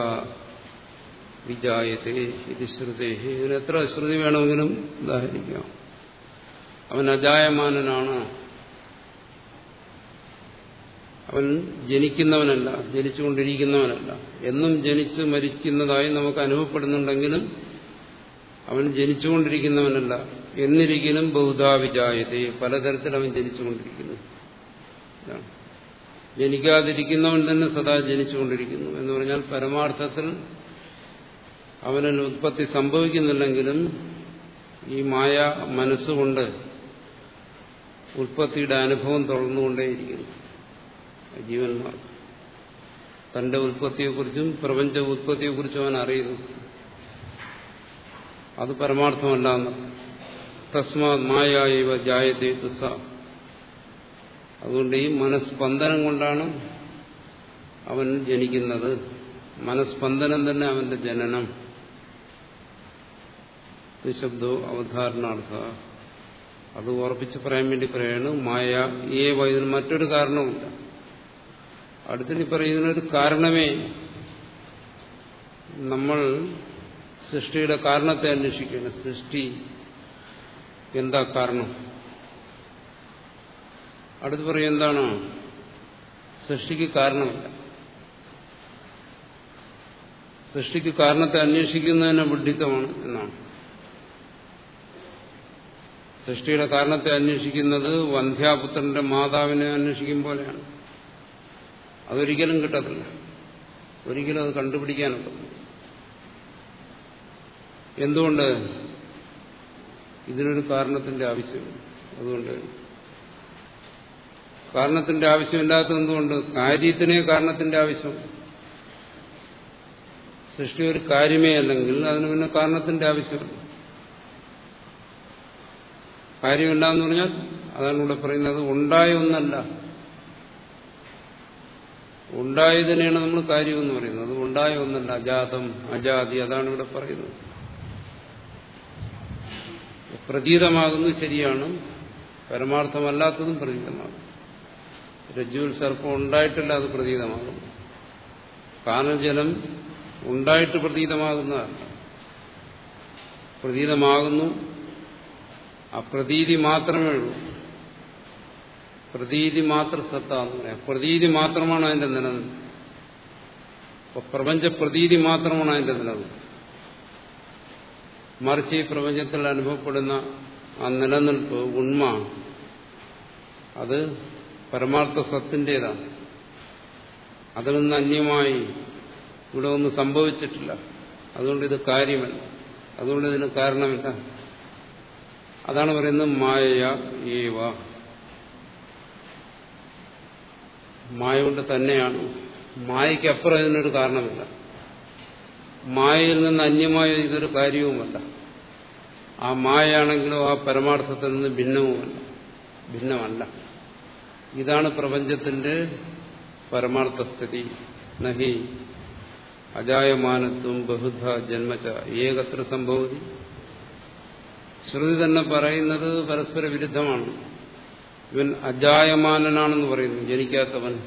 വിജായത്തെ ഇത് ശ്രുതേ. ഇതിന് എത്ര ശ്രുതി വേണമെങ്കിലും ഉദാഹരിക്കാം. അവൻ അജായമാനനാണ്. അവൻ ജനിക്കുന്നവനല്ല ജനിച്ചുകൊണ്ടിരിക്കുന്നവനല്ല. എന്നും ജനിച്ച് മരിക്കുന്നതായി നമുക്ക് അനുഭവപ്പെടുന്നുണ്ടെങ്കിലും അവൻ ജനിച്ചുകൊണ്ടിരിക്കുന്നവനല്ല. എന്നിരിക്കലും ബഹുധാവിജായത പലതരത്തിൽ അവൻ ജനിച്ചുകൊണ്ടിരിക്കുന്നു. ജനിക്കാതിരിക്കുന്നവൻ തന്നെ സദാ ജനിച്ചുകൊണ്ടിരിക്കുന്നു എന്ന് പറഞ്ഞാൽ പരമാർത്ഥത്തിൽ അവനിൽ ഉത്പത്തി സംഭവിക്കുന്നില്ലെങ്കിലും ഈ മായ മനസ്സുകൊണ്ട് ഉൽപ്പത്തിയുടെ അനുഭവം തുടർന്നുകൊണ്ടേയിരിക്കുന്നു. ജീവന്മാർ തന്റെ ഉൽപ്പത്തിയെക്കുറിച്ചും പ്രപഞ്ച ഉൽപ്പത്തിയെക്കുറിച്ചും അവൻ അറിയുന്നു. അത് പരമാർത്ഥമല്ല എന്ന്. തസ്മാത് മായ ഇവ ജായത്തെ അതുകൊണ്ട് ഈ മനസ്പന്ദനം കൊണ്ടാണ് അവൻ ജനിക്കുന്നത്. മനസ്പന്ദനം തന്നെ അവന്റെ ജനനം. നിശബ്ദോ അവധാരണാർത്ഥ. അത് ഉറപ്പിച്ച് പറയാൻ വേണ്ടി പറയാണ് മായ ഏവ ഇതിന് മറ്റൊരു കാരണവുമില്ല. അടുത്തിനി പറയുന്നതിനൊരു കാരണമേ നമ്മൾ സൃഷ്ടിയുടെ കാരണത്തെ അന്വേഷിക്കുകയാണ് സൃഷ്ടി എന്താ കാരണം? അടുത്ത് പറയും എന്താണ്? സൃഷ്ടിക്ക് കാരണമില്ല. സൃഷ്ടിക്ക് കാരണത്തെ അന്വേഷിക്കുന്നതിന് വിഡിത്തമാണ് എന്നാണ്. സൃഷ്ടിയുടെ കാരണത്തെ അന്വേഷിക്കുന്നത് വന്ധ്യാപുത്രന്റെ മാതാവിനെ അന്വേഷിക്കും പോലെയാണ്. അതൊരിക്കലും കിട്ടത്തില്ല. ഒരിക്കലും അത് കണ്ടുപിടിക്കാനൊക്കത്തില്ല. എന്തുകൊണ്ട്? ഇതിനൊരു കാരണത്തിന്റെ ആവശ്യമില്ല. അതുകൊണ്ട് കാരണത്തിന്റെ ആവശ്യമില്ലാത്ത എന്തുകൊണ്ട്? കാര്യത്തിനെ കാരണത്തിന്റെ ആവശ്യം. സൃഷ്ടി ഒരു കാര്യമേ അല്ലെങ്കിൽ അതിന് പിന്നെ കാരണത്തിന്റെ ആവശ്യമില്ല. കാര്യമില്ല എന്ന് പറഞ്ഞാൽ അതാണ് ഇവിടെ പറയുന്നത്. ഉണ്ടായ ഒന്നല്ല. ഉണ്ടായതിനെയാണ് നമ്മൾ കാര്യമെന്ന് പറയുന്നത്. അത് ഉണ്ടായ ഒന്നല്ല. അജാതം അജാതി അതാണ് ഇവിടെ പറയുന്നത്. പ്രതീതമാകുന്നത് ശരിയാണ്. പരമാർത്ഥമല്ലാത്തതും പ്രതീതമാകും രജ്ജുവിൽ സർപ്പം ഉണ്ടായിട്ടില്ല അത് പ്രതീതമാകും കാനജലം ഉണ്ടായിട്ട് പ്രതീതമാകുന്നതല്ല. പ്രതീതമാകുന്നു ആ പ്രതീതി മാത്രമേ ഉള്ളൂ. പ്രതീതി മാത്ര സത്താന്ന് പറയാം. പ്രതീതി മാത്രമാണ് അതിന്റെ നിലനിൽപ്പ്. പ്രപഞ്ച പ്രതീതി മാത്രമാണ് അതിന്റെ നിലനിൽപ്പ്. മറിച്ച് ഈ പ്രപഞ്ചത്തിൽ അനുഭവപ്പെടുന്ന ആ നിലനിൽപ്പ് ഉണ്മ അത് പരമാർത്ഥ സത്തിന്റെതാണ് അതിൽ നിന്ന് അന്യമായി ഇവിടെ ഒന്നും സംഭവിച്ചിട്ടില്ല. അതുകൊണ്ട് ഇത് കാര്യമല്ല. അതുകൊണ്ട് ഇതിന് കാരണമില്ല. അതാണ് പറയുന്നത് മായ ഏവ. മായ കൊണ്ട് തന്നെയാണ്. മായയ്ക്ക് അപ്പുറം ഇതിനൊരു കാരണമില്ല. മായയിൽ നിന്ന് അന്യമായ ഇതൊരു കാര്യവുമല്ല. ആ മായയാണെങ്കിലോ ആ പരമാർത്ഥത്തിൽ നിന്ന് ഭിന്നവുമല്ല. ഭിന്നമല്ല. ഇതാണ് പ്രപഞ്ചത്തിന്റെ പരമാർത്ഥസ്ഥിതി. നഹി അജായമാനത്വം ബഹുധ ജന്മച ഏകത്ര സംഭവതി. ശ്രുതി തന്നെ പറയുന്നത് പരസ്പര വിരുദ്ധമാണ്. ഇവൻ അജായമാനനാണെന്ന് പറയുന്നു ജനിക്കാത്തവൻ.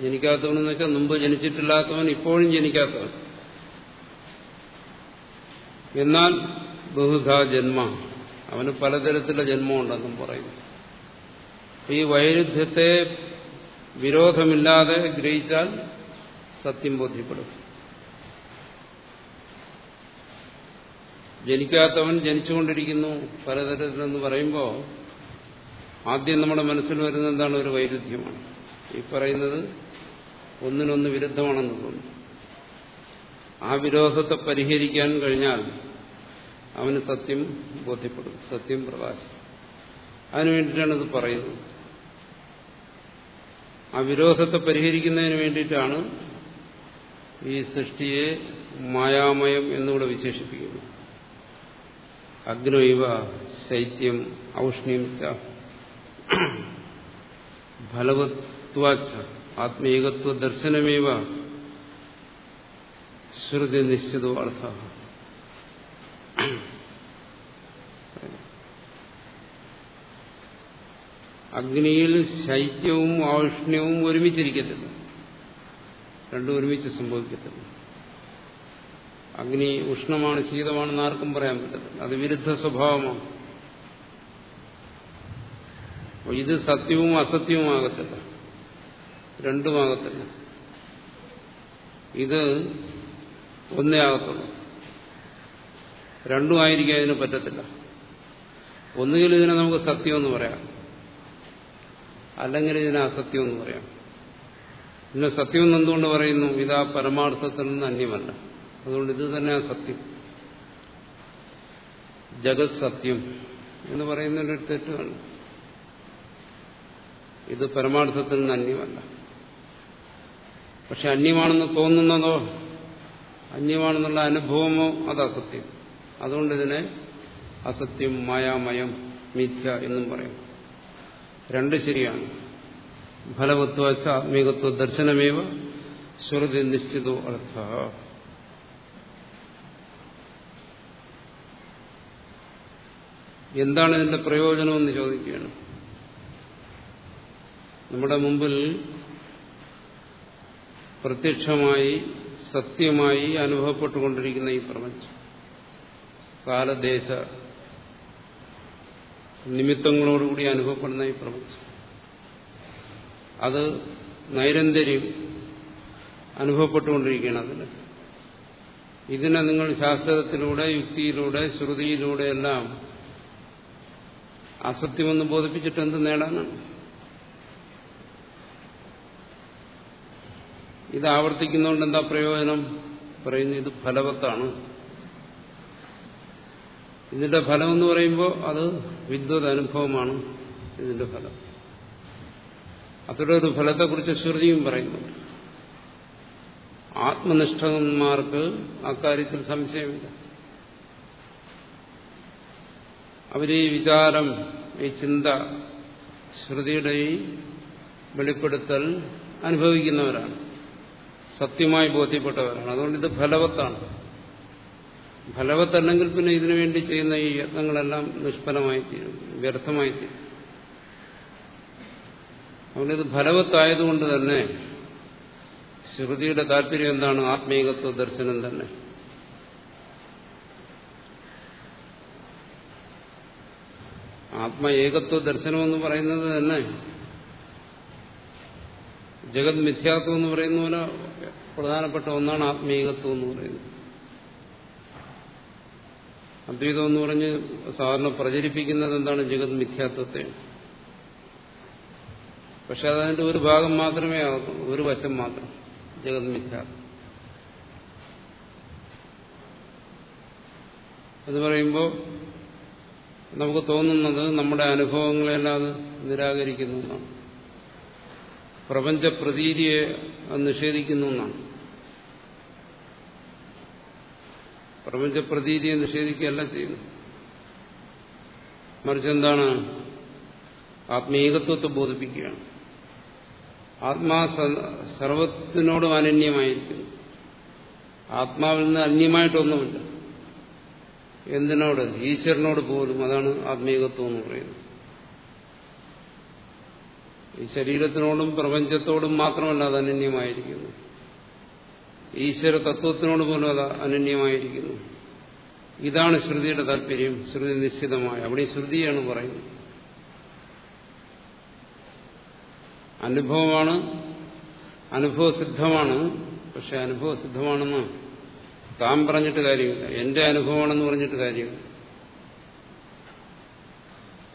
ജനിക്കാത്തവൻ എന്ന് വെച്ചാൽ മുമ്പ് ജനിച്ചിട്ടില്ലാത്തവൻ ഇപ്പോഴും ജനിക്കാത്തവൻ. എന്നാൽ ബഹുധ ജന്മ. അവന് പലതരത്തിലുള്ള ജന്മമുണ്ടെന്നും പറയുന്നു. ഈ വൈരുദ്ധ്യത്തെ വിരോധമില്ലാതെ ഗ്രഹിച്ചാൽ സത്യം ബോധ്യപ്പെടും. ജനിക്കാത്തവൻ ജനിച്ചുകൊണ്ടിരിക്കുന്നു പലതരത്തിലെന്ന് പറയുമ്പോൾ ആദ്യം നമ്മുടെ മനസ്സിൽ വരുന്ന എന്താണ് ഒരു വൈരുദ്ധ്യമാണ് ഈ പറയുന്നത് ഒന്നിനൊന്ന് വിരുദ്ധമാണെന്ന് തോന്നുന്നു. ആ വിരോധത്തെ പരിഹരിക്കാൻ കഴിഞ്ഞാൽ അവന് സത്യം ബോധ്യപ്പെടും സത്യം പ്രകാശം അതിനു വേണ്ടിയിട്ടാണ് ഇത് പറയുന്നത്. ആ വിരോധത്തെ പരിഹരിക്കുന്നതിന് വേണ്ടിയിട്ടാണ് ഈ സൃഷ്ടിയെ മായാമയം എന്നിവിടെ വിശേഷിപ്പിക്കുന്നു അഗ്നൈവ ശൈത്യം ഔഷ്ണ്യം ച ഫലവത്വാച്ച ആത്മീകത്വ ദർശനമേവ ശ്രുതി നിശ്ചിതോ അർത്ഥ അഗ്നിയിൽ ശൈത്യവും ഔഷ്ണ്യവും ഒരുമിച്ചിരിക്കത്തില്ല। രണ്ടും ഒരുമിച്ച് സംഭവിക്കത്തില്ല। അഗ്നി ഉഷ്ണമാണ് ശീതമാണെന്ന് ആർക്കും പറയാൻ പറ്റത്തില്ല. അത് വിരുദ്ധ സ്വഭാവമാണ്. ഇത് സത്യവും അസത്യവുമാകത്തില്ല രണ്ടുമാകത്തില്ല ഇത് ഒന്നേ ആകത്തുള്ളൂ. രണ്ടും ആയിരിക്കും അതിന് പറ്റത്തില്ല. ഒന്നുകിൽ ഇതിനെ നമുക്ക് സത്യം എന്ന് പറയാം. അല്ലെങ്കിൽ ഇതിനെ അസത്യം എന്ന് പറയാം. പിന്നെ സത്യം എന്ന് എന്തുകൊണ്ട് പറയുന്നു? ഇത് ആ പരമാർത്ഥത്തിൽ നിന്ന് അന്യമല്ല. അതുകൊണ്ട് ഇത് തന്നെ സത്യം. ജഗത് സത്യം എന്ന് പറയുന്നതിന്റെ ഒരു തെറ്റുമാണ് ഇത് പരമാർത്ഥത്തിൽ നിന്ന് അന്യമല്ല. പക്ഷെ അന്യമാണെന്ന് തോന്നുന്നതോ അന്യമാണെന്നുള്ള അനുഭവമോ അത് അസത്യം. അതുകൊണ്ട് ഇതിനെ അസത്യം മായാമയം മിഥ്യ എന്നും പറയും. രണ്ട് ശരിയാണ്. ഫലവത്വ ആത്മീകത്വ ദർശനമേവ ശ്രുതി നിശ്ചിതോ അർത്ഥ. എന്താണ് ഇതിന്റെ പ്രയോജനമെന്ന് ചോദിക്കുകയാണ്. നമ്മുടെ മുമ്പിൽ പ്രത്യക്ഷമായി സത്യമായി അനുഭവപ്പെട്ടുകൊണ്ടിരിക്കുന്ന ഈ പ്രപഞ്ചം. കാലദേശ നിമിത്തങ്ങളോടുകൂടി അനുഭവപ്പെടുന്ന ഈ പ്രപഞ്ചം. അത് നൈരന്തര്യം അനുഭവപ്പെട്ടുകൊണ്ടിരിക്കുകയാണ് അതിന്. ഇതിനെ നിങ്ങൾ ശാസ്ത്രത്തിലൂടെ യുക്തിയിലൂടെ ശ്രുതിയിലൂടെ എല്ലാം അസത്യമെന്ന് ബോധിപ്പിച്ചിട്ട് എന്ത് നേടാനാണ്? ഇത് ആവർത്തിക്കുന്നതുകൊണ്ട് എന്താ പ്രയോജനം? പറയുന്നു ഇത് ഫലവത്താണ്. ഇതിന്റെ ഫലം എന്ന് പറയുമ്പോൾ അത് വിദ്വത് അനുഭവമാണ്. ഇതിന്റെ ഫലം. അത്തരം ഒരു ഫലത്തെക്കുറിച്ച് ശ്രുതിയും പറയുന്നുണ്ട്. ആത്മനിഷ്ഠന്മാർക്ക് അക്കാര്യത്തിൽ സംശയമില്ല. അവരീ വിചാരം ഈ ചിന്ത ശ്രുതിയുടെ ഈ വെളിപ്പെടുത്തൽ അനുഭവിക്കുന്നവരാണ്. സത്യമായി ബോധ്യപ്പെട്ടവരാണ്. അതുകൊണ്ട് ഇത് ഫലവത്താണ്. ഫലവത്തല്ലെങ്കിൽ പിന്നെ ഇതിനു വേണ്ടി ചെയ്യുന്ന ഈ യത്നങ്ങളെല്ലാം നിഷ്ഫലമായി തീരും വ്യർത്ഥമായി തീരും അതുകൊണ്ട് ഇത് ഫലവത്തായതുകൊണ്ട് തന്നെ ശ്രുതിയുടെ താല്പര്യം എന്താണ്? ആത്മീകത്വ ദർശനം തന്നെ. ആത്മ ഏകത്വ ദർശനം എന്ന് പറയുന്നത് തന്നെ ജഗത് മിഥ്യാത്വം എന്ന് പറയുന്ന പോലെ പ്രധാനപ്പെട്ട ഒന്നാണ് ആത്മീകത്വം എന്ന് പറയുന്നത്. അദ്വൈതം എന്ന് പറഞ്ഞ് സാധാരണ പ്രചരിപ്പിക്കുന്നത് എന്താണ് ജഗത് മിഥ്യാത്വത്തെ? പക്ഷെ അതതിന്റെ ഒരു ഭാഗം മാത്രമേ ആകുന്നു ഒരു വശം മാത്രം ജഗത് മിഥ്യാത്വം. എന്ന് പറയുമ്പോൾ നമുക്ക് തോന്നുന്നത് നമ്മുടെ അനുഭവങ്ങളെല്ലാം അത് നിരാകരിക്കുന്നു എന്നാണ്. പ്രപഞ്ചപ്രതീതിയെ അത് നിഷേധിക്കുന്നു എന്നാണ്. പ്രപഞ്ച പ്രതീതിയെ നിഷേധിക്കുകയല്ല ചെയ്യുന്നു മറിച്ച് എന്താണ്? ആത്മീകത്വത്തെ ബോധിപ്പിക്കുകയാണ്. ആത്മാ സർവത്തിനോടും അനന്യമായിരിക്കുന്നു. ആത്മാവിൽ നിന്ന് അന്യമായിട്ടൊന്നുമില്ല. എന്തിനോട്? ഈശ്വരനോട് പോലും അതാണ് ആത്മീകത്വം എന്ന് പറയുന്നത്. ഈ ശരീരത്തിനോടും പ്രപഞ്ചത്തോടും മാത്രമല്ല അത് അനന്യമായിരിക്കുന്നു. ഈശ്വര തത്വത്തിനോട് പോലും അത് അനന്യമായിരിക്കുന്നു. ഇതാണ് ശ്രുതിയുടെ താല്പര്യം. ശ്രുതി നിശ്ചിതമായ. അവിടെ ശ്രുതിയാണ് പറയുന്നത്. അനുഭവമാണ്. അനുഭവസിദ്ധമാണ്. പക്ഷെ അനുഭവസിദ്ധമാണെന്ന് താൻ പറഞ്ഞിട്ട് കാര്യമില്ല എന്റെ അനുഭവമാണെന്ന് പറഞ്ഞിട്ട് കാര്യമില്ല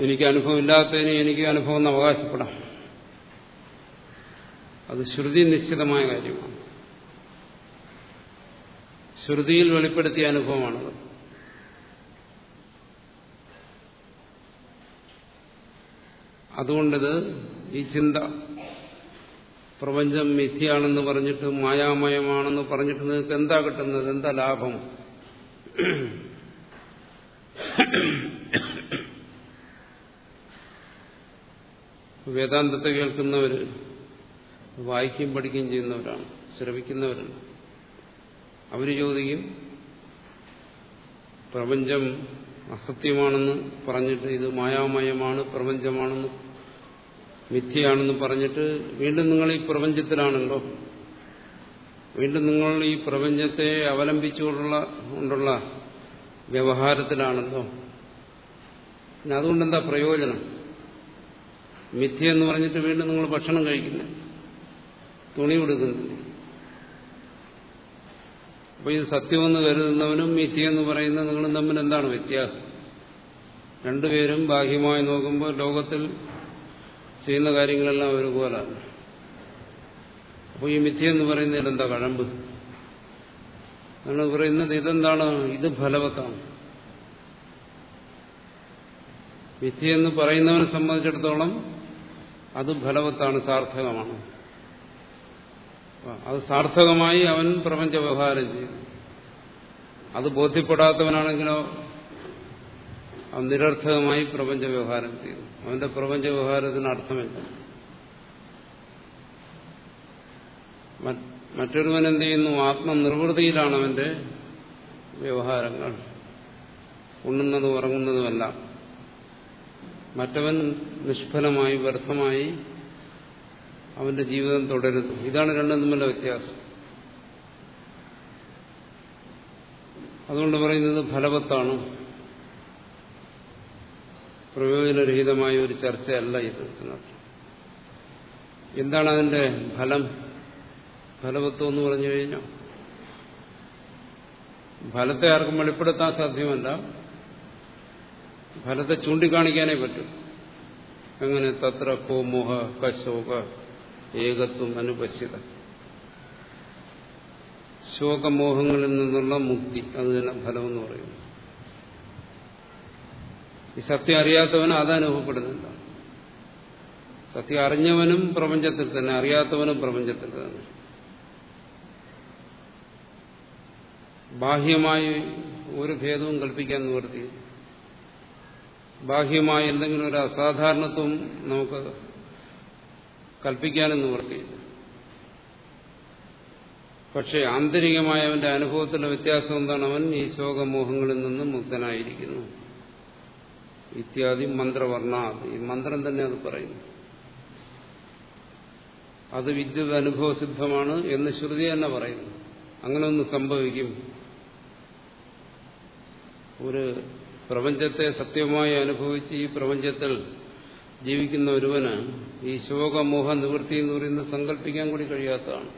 എനിക്ക് അനുഭവം ഇല്ലാത്തതിന് എനിക്ക് അനുഭവം എന്ന് അവകാശപ്പെടാം. അത് ശ്രുതി നിശ്ചിതമായ കാര്യമാണ്. ശ്രുതിയിൽ വെളിപ്പെടുത്തിയ അനുഭവമാണത്. അതുകൊണ്ടിത് ഈ ചിന്ത പ്രപഞ്ചം മിഥ്യയാണെന്ന് പറഞ്ഞിട്ട് മായാമയമാണെന്ന് പറഞ്ഞിട്ട് നിങ്ങൾക്ക് എന്താ കിട്ടുന്നത്? എന്താ ലാഭം? വേദാന്തത്തെ കേൾക്കുന്നവര് വായിക്കുകയും പഠിക്കുകയും ചെയ്യുന്നവരാണ് ശ്രമിക്കുന്നവരാണ് അവർ ചോദിക്കും പ്രപഞ്ചം അസത്യമാണെന്ന് പറഞ്ഞിട്ട് ഇത് മായാമയമാണ് പ്രപഞ്ചമാണെന്ന് മിഥ്യയാണെന്ന് പറഞ്ഞിട്ട് വീണ്ടും നിങ്ങൾ ഈ പ്രപഞ്ചത്തിലാണല്ലോ. വീണ്ടും നിങ്ങൾ ഈ പ്രപഞ്ചത്തെ അവലംബിച്ചുകൊണ്ടുള്ള കൊണ്ടുള്ള വ്യവഹാരത്തിലാണല്ലോ. പിന്നെ അതുകൊണ്ടെന്താ പ്രയോജനം? മിഥ്യ എന്ന് പറഞ്ഞിട്ട് വീണ്ടും നിങ്ങൾ ഭക്ഷണം കഴിക്കുന്നു തുണി കൊടുക്കുന്നില്ല അപ്പൊ ഇത് സത്യമെന്ന് കരുതുന്നവനും മിഥ്യയെന്ന് പറയുന്ന നിങ്ങളും തമ്മിൽ എന്താണ് വ്യത്യാസം? രണ്ടുപേരും ബാഹ്യമായി നോക്കുമ്പോൾ ലോകത്തിൽ ചെയ്യുന്ന കാര്യങ്ങളെല്ലാം ഒരുപോലെ. അപ്പോൾ ഈ മിഥ്യ എന്ന് പറയുന്നതിൽ എന്താ കഴമ്പ്? നമ്മൾ പറയുന്നത് ഇതെന്താണ്? ഇത് ഫലവത്താണ്. മിഥ്യ പറയുന്നവനെ സംബന്ധിച്ചിടത്തോളം അത് ഫലവത്താണ് സാർത്ഥകമാണ്. അത് സാർത്ഥകമായി അവൻ പ്രപഞ്ച വ്യവഹാരം ചെയ്യും അത് ബോധ്യപ്പെടാത്തവനാണെങ്കിലോ അവൻ നിരർത്ഥകമായി പ്രപഞ്ച വ്യവഹാരം ചെയ്തു. അവന്റെ പ്രപഞ്ച വ്യവഹാരത്തിന് അർത്ഥമില്ല മറ്റൊരുവൻ എന്ത് ചെയ്യുന്നു? ആത്മനിർവൃതിയിലാണ് അവന്റെ വ്യവഹാരങ്ങൾ. ഉണ്ണുന്നതും ഉറങ്ങുന്നതുമല്ല. മറ്റവൻ നിഷ്ഫലമായി വ്യർത്ഥമായി അവന്റെ ജീവിതം തുടരുന്നു. ഇതാണ് രണ്ടും തമ്മിലുള്ള വ്യത്യാസം. അതുകൊണ്ട് പറയുന്നത് ഫലവത്താണ് പ്രയോജനരഹിതമായ ഒരു ചർച്ചയല്ല ഇത് എന്താണ് അതിന്റെ ഫലം? ഫലവത്വം എന്ന് പറഞ്ഞു കഴിഞ്ഞാൽ ഫലത്തെ ആർക്കും വെളിപ്പെടുത്താൻ സാധ്യമല്ല. ഫലത്തെ ചൂണ്ടിക്കാണിക്കാനേ പറ്റും. അങ്ങനെ തത്ര കോമോഹ കശോക ഏകത്വം അനുപശ്യത. ശോകമോഹങ്ങളിൽ നിന്നുള്ള മുക്തി അത് തന്നെ ഫലമെന്ന് പറയുന്നു. ഈ സത്യം അറിയാത്തവന് അത് അനുഭവപ്പെടുന്നില്ല സത്യം അറിഞ്ഞവനും പ്രപഞ്ചത്തിൽ തന്നെ അറിയാത്തവനും പ്രപഞ്ചത്തിൽ തന്നെ. ബാഹ്യമായി ഒരു ഭേദവും കൽപ്പിക്കാൻ നിവർത്തി ബാഹ്യമായി എന്തെങ്കിലും ഒരു അസാധാരണത്വം നമുക്ക് കൽപ്പിക്കാനും നിവർത്തിയില്ല. പക്ഷെ ആന്തരികമായ അവന്റെ അനുഭവത്തിലെ വ്യത്യാസം എന്താണ്? അവൻ ഈ ശോകമോഹങ്ങളിൽ നിന്നും മുക്തനായിരിക്കുന്നു. ഇത്യാദി മന്ത്രവർണ. ഈ മന്ത്രം തന്നെ അത് പറയുന്നു. അത് വിദ്യുത് അനുഭവസിദ്ധമാണ് എന്ന് ശ്രുതി തന്നെ പറയുന്നു. അങ്ങനെ ഒന്ന് സംഭവിക്കും. ഒരു പ്രപഞ്ചത്തെ സത്യമായി അനുഭവിച്ച് ഈ പ്രപഞ്ചത്തിൽ ജീവിക്കുന്ന ഒരുവന് ഈ ശോകമോഹ നിവൃത്തി എന്ന് പറയുന്നത് സങ്കല്പിക്കാൻ കൂടി കഴിയാത്തതാണ്.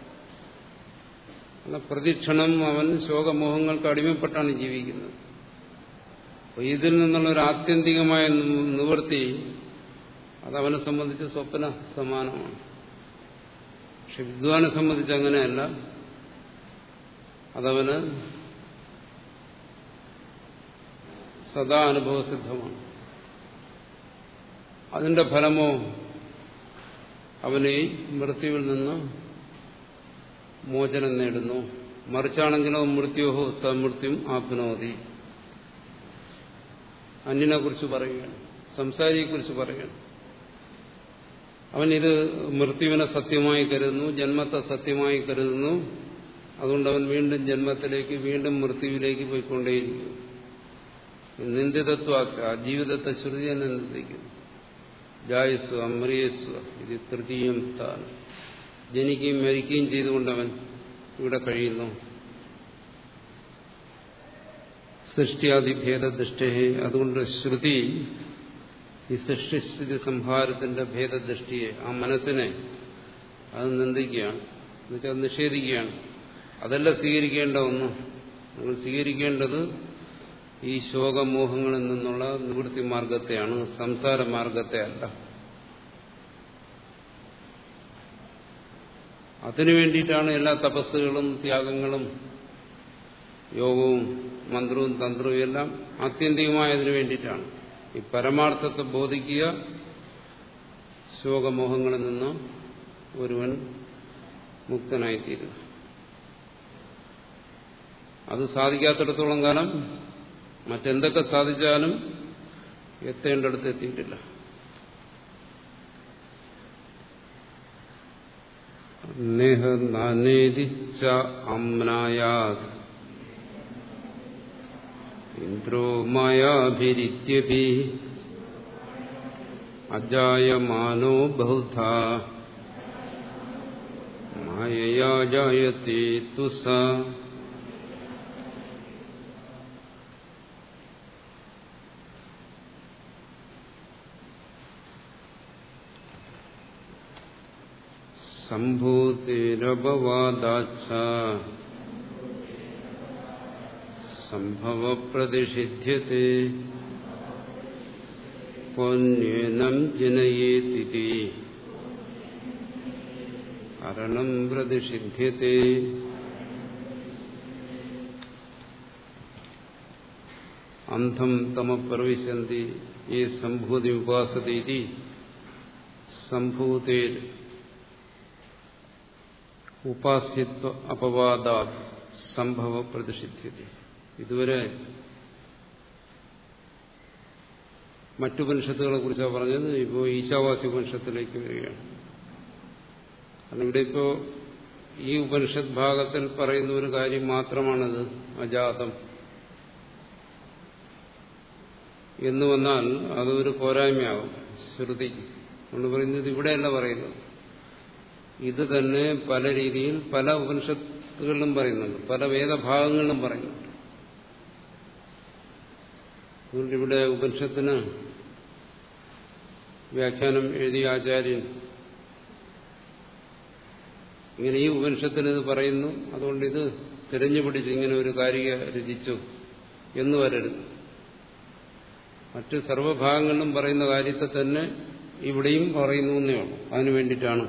പ്രതിക്ഷണം അവൻ ശോകമോഹങ്ങൾക്ക് അടിമപ്പെട്ടാണ് ജീവിക്കുന്നത്. ഇതിൽ നിന്നുള്ള ഒരു ആത്യന്തികമായ നിവൃത്തി അതവനെ സംബന്ധിച്ച് സ്വപ്ന സമാനമാണ് പക്ഷെ വിദ്വാനെ സംബന്ധിച്ച് അങ്ങനെയല്ല. അതവന് സദാ അനുഭവസിദ്ധമാണ് അതിന്റെ ഫലമോ അവനെ മൃത്യുവിൽ നിന്ന് മോചനം നേടുന്നു. മറിച്ചാണെങ്കിലോ മൃത്യോഹോ സമൃത്യും ആപ്നോതി. അന്യനെ കുറിച്ച് പറയുകയാണ് സംസാരിയെക്കുറിച്ച് പറയുകയാണ്. അവൻ ഇത് മൃത്യുവിനെ സത്യമായി കരുതുന്നു ജന്മത്തെ സത്യമായി കരുതുന്നു. അതുകൊണ്ട് അവൻ വീണ്ടും ജന്മത്തിലേക്ക് വീണ്ടും മൃത്യുവിലേക്ക് പോയിക്കൊണ്ടേയിരിക്കുന്നു. നിന്ദിതത്വ ജീവിതത്തെ ശ്രുതി തന്നെ നിന്ദിക്കുന്നു ജായസ്വ അമ്രിയസ്വ ഇത് തൃതീയം സ്ഥാനം. ജനിക്കുകയും മരിക്കുകയും ചെയ്തുകൊണ്ടവൻ ഇവിടെ കഴിയുന്നു. സൃഷ്ടിയാദിഭേദദൃഷ്ടേ. അതുകൊണ്ട് ശ്രുതി ഈ സൃഷ്ടിസ്ഥിതി സംഹാരത്തിന്റെ ഭേദദൃഷ്ടിയെ ആ മനസ്സിനെ അത് നിന്ദിക്കുകയാണ്. എന്നുവെച്ചാൽ നിഷേധിക്കുകയാണ്. അതല്ല സ്വീകരിക്കേണ്ട ഒന്ന്. നിങ്ങൾ സ്വീകരിക്കേണ്ടത് ഈ ശോകമോഹങ്ങളിൽ നിന്നുള്ള നിവൃത്തി മാർഗത്തെയാണ് സംസാര മാർഗത്തെ അല്ല. അതിനു വേണ്ടിയിട്ടാണ് എല്ലാ തപസ്സുകളും ത്യാഗങ്ങളും യോഗവും മന്ത്രവും തന്ത്രവും എല്ലാം ആത്യന്തികമായതിനു വേണ്ടിയിട്ടാണ്. ഈ പരമാർത്ഥത്തെ ബോധിക്കുക ശോകമോഹങ്ങളിൽ നിന്ന് ഒരുവൻ മുക്തനായിത്തീരുക അത് സാധിക്കാത്തിടത്തോളം കാലം മറ്റെന്തൊക്കെ സാധിച്ചാലും എത്തേണ്ടടുത്ത് എത്തിയിട്ടില്ല. നേഹ നാനേതി ച അമ്നായാത് ഇന്ദ്രോ മായാഭിരിത്യപി അജായമാനോ ബഹുധ മായയാ ജായത്തെ തു സ സംഭൂതിരപവാദാച്ഛ സംഭവപ്രതിഷിധ്യത്തെ പുണ്യേനം ജനയേതി അരണം പ്രതിഷിധ്യത്തെ അന്ധം തമപ്രവിശന്തി ഈ സംഭൂതി ഉപാസതീതി. സംഭൂതേർ ഉപാസ്യത്വ അപവാദാ സംഭവ പ്രതിഷിധ്യത ഇതുവരെ മറ്റു പുനിഷത്തുകളെ കുറിച്ചാണ് പറഞ്ഞത്. ഇപ്പോൾ ഈശാവാസി ഉപനിഷത്തിലേക്ക് വരികയാണ്. കാരണം ഇവിടെ ഇപ്പോൾ ഈ ഉപനിഷത്ത് ഭാഗത്തിൽ പറയുന്ന ഒരു കാര്യം മാത്രമാണത് അജാതം. എന്ന് വന്നാൽ അതൊരു പോരായ്മയാകും. ശ്രുതി നമ്മൾ പറയുന്നത് ഇവിടെയല്ല പറയുന്നത്. ഇത് തന്നെ പല രീതിയിൽ പല ഉപനിഷത്തുകളിലും പറയുന്നുണ്ട്. പല വേദഭാഗങ്ങളിലും പറയുന്നുണ്ട്. അതുകൊണ്ട് ഇവിടെ ഉപനിഷത്തിന് വ്യാഖ്യാനം എഴുതിയ ആചാര്യൻ ഇങ്ങനെ ഈ ഉപനിഷത്തിന് ഇത് പറയുന്നു. അതുകൊണ്ട് ഇത് തിരഞ്ഞുപിടിച്ച് ഇങ്ങനെ ഒരു കാരിക രചിച്ചു എന്ന് വരരുത്. മറ്റ് സർവഭാഗങ്ങളിലും പറയുന്ന കാര്യത്തെ തന്നെ ഇവിടെയും പറയുന്നു എന്നേ ഉള്ളൂ. അതിനു വേണ്ടിയിട്ടാണ്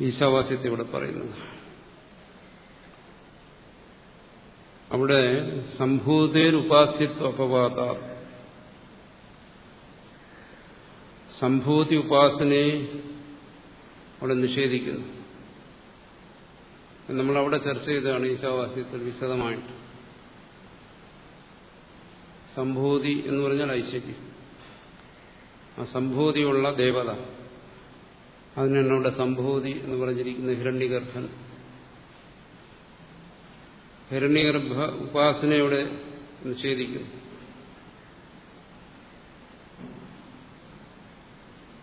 ഈശാവാസ്യത്തെ ഇവിടെ പറയുന്നത്. അവിടെ സംഭൂതേർ ഉപാസ്യത്വ അപവാദ. സംഭൂതി ഉപാസനയെ അവിടെ നിഷേധിക്കുന്നു. നമ്മളവിടെ ചർച്ച ചെയ്തതാണ് ഈശാവാസ്യത്തിൽ വിശദമായിട്ട്. സംഭൂതി എന്ന് പറഞ്ഞാൽ ഐശ്വര്യം. ആ സംഭൂതിയുള്ള ദേവത. അതിനാണ് അവിടെ സംഭൂതി എന്ന് പറഞ്ഞിരിക്കുന്ന ഹിരണ്യഗർഭൻ. ഹിരണ്യഗർഭ ഉപാസനയോടെ നിഷേധിക്കുന്നു.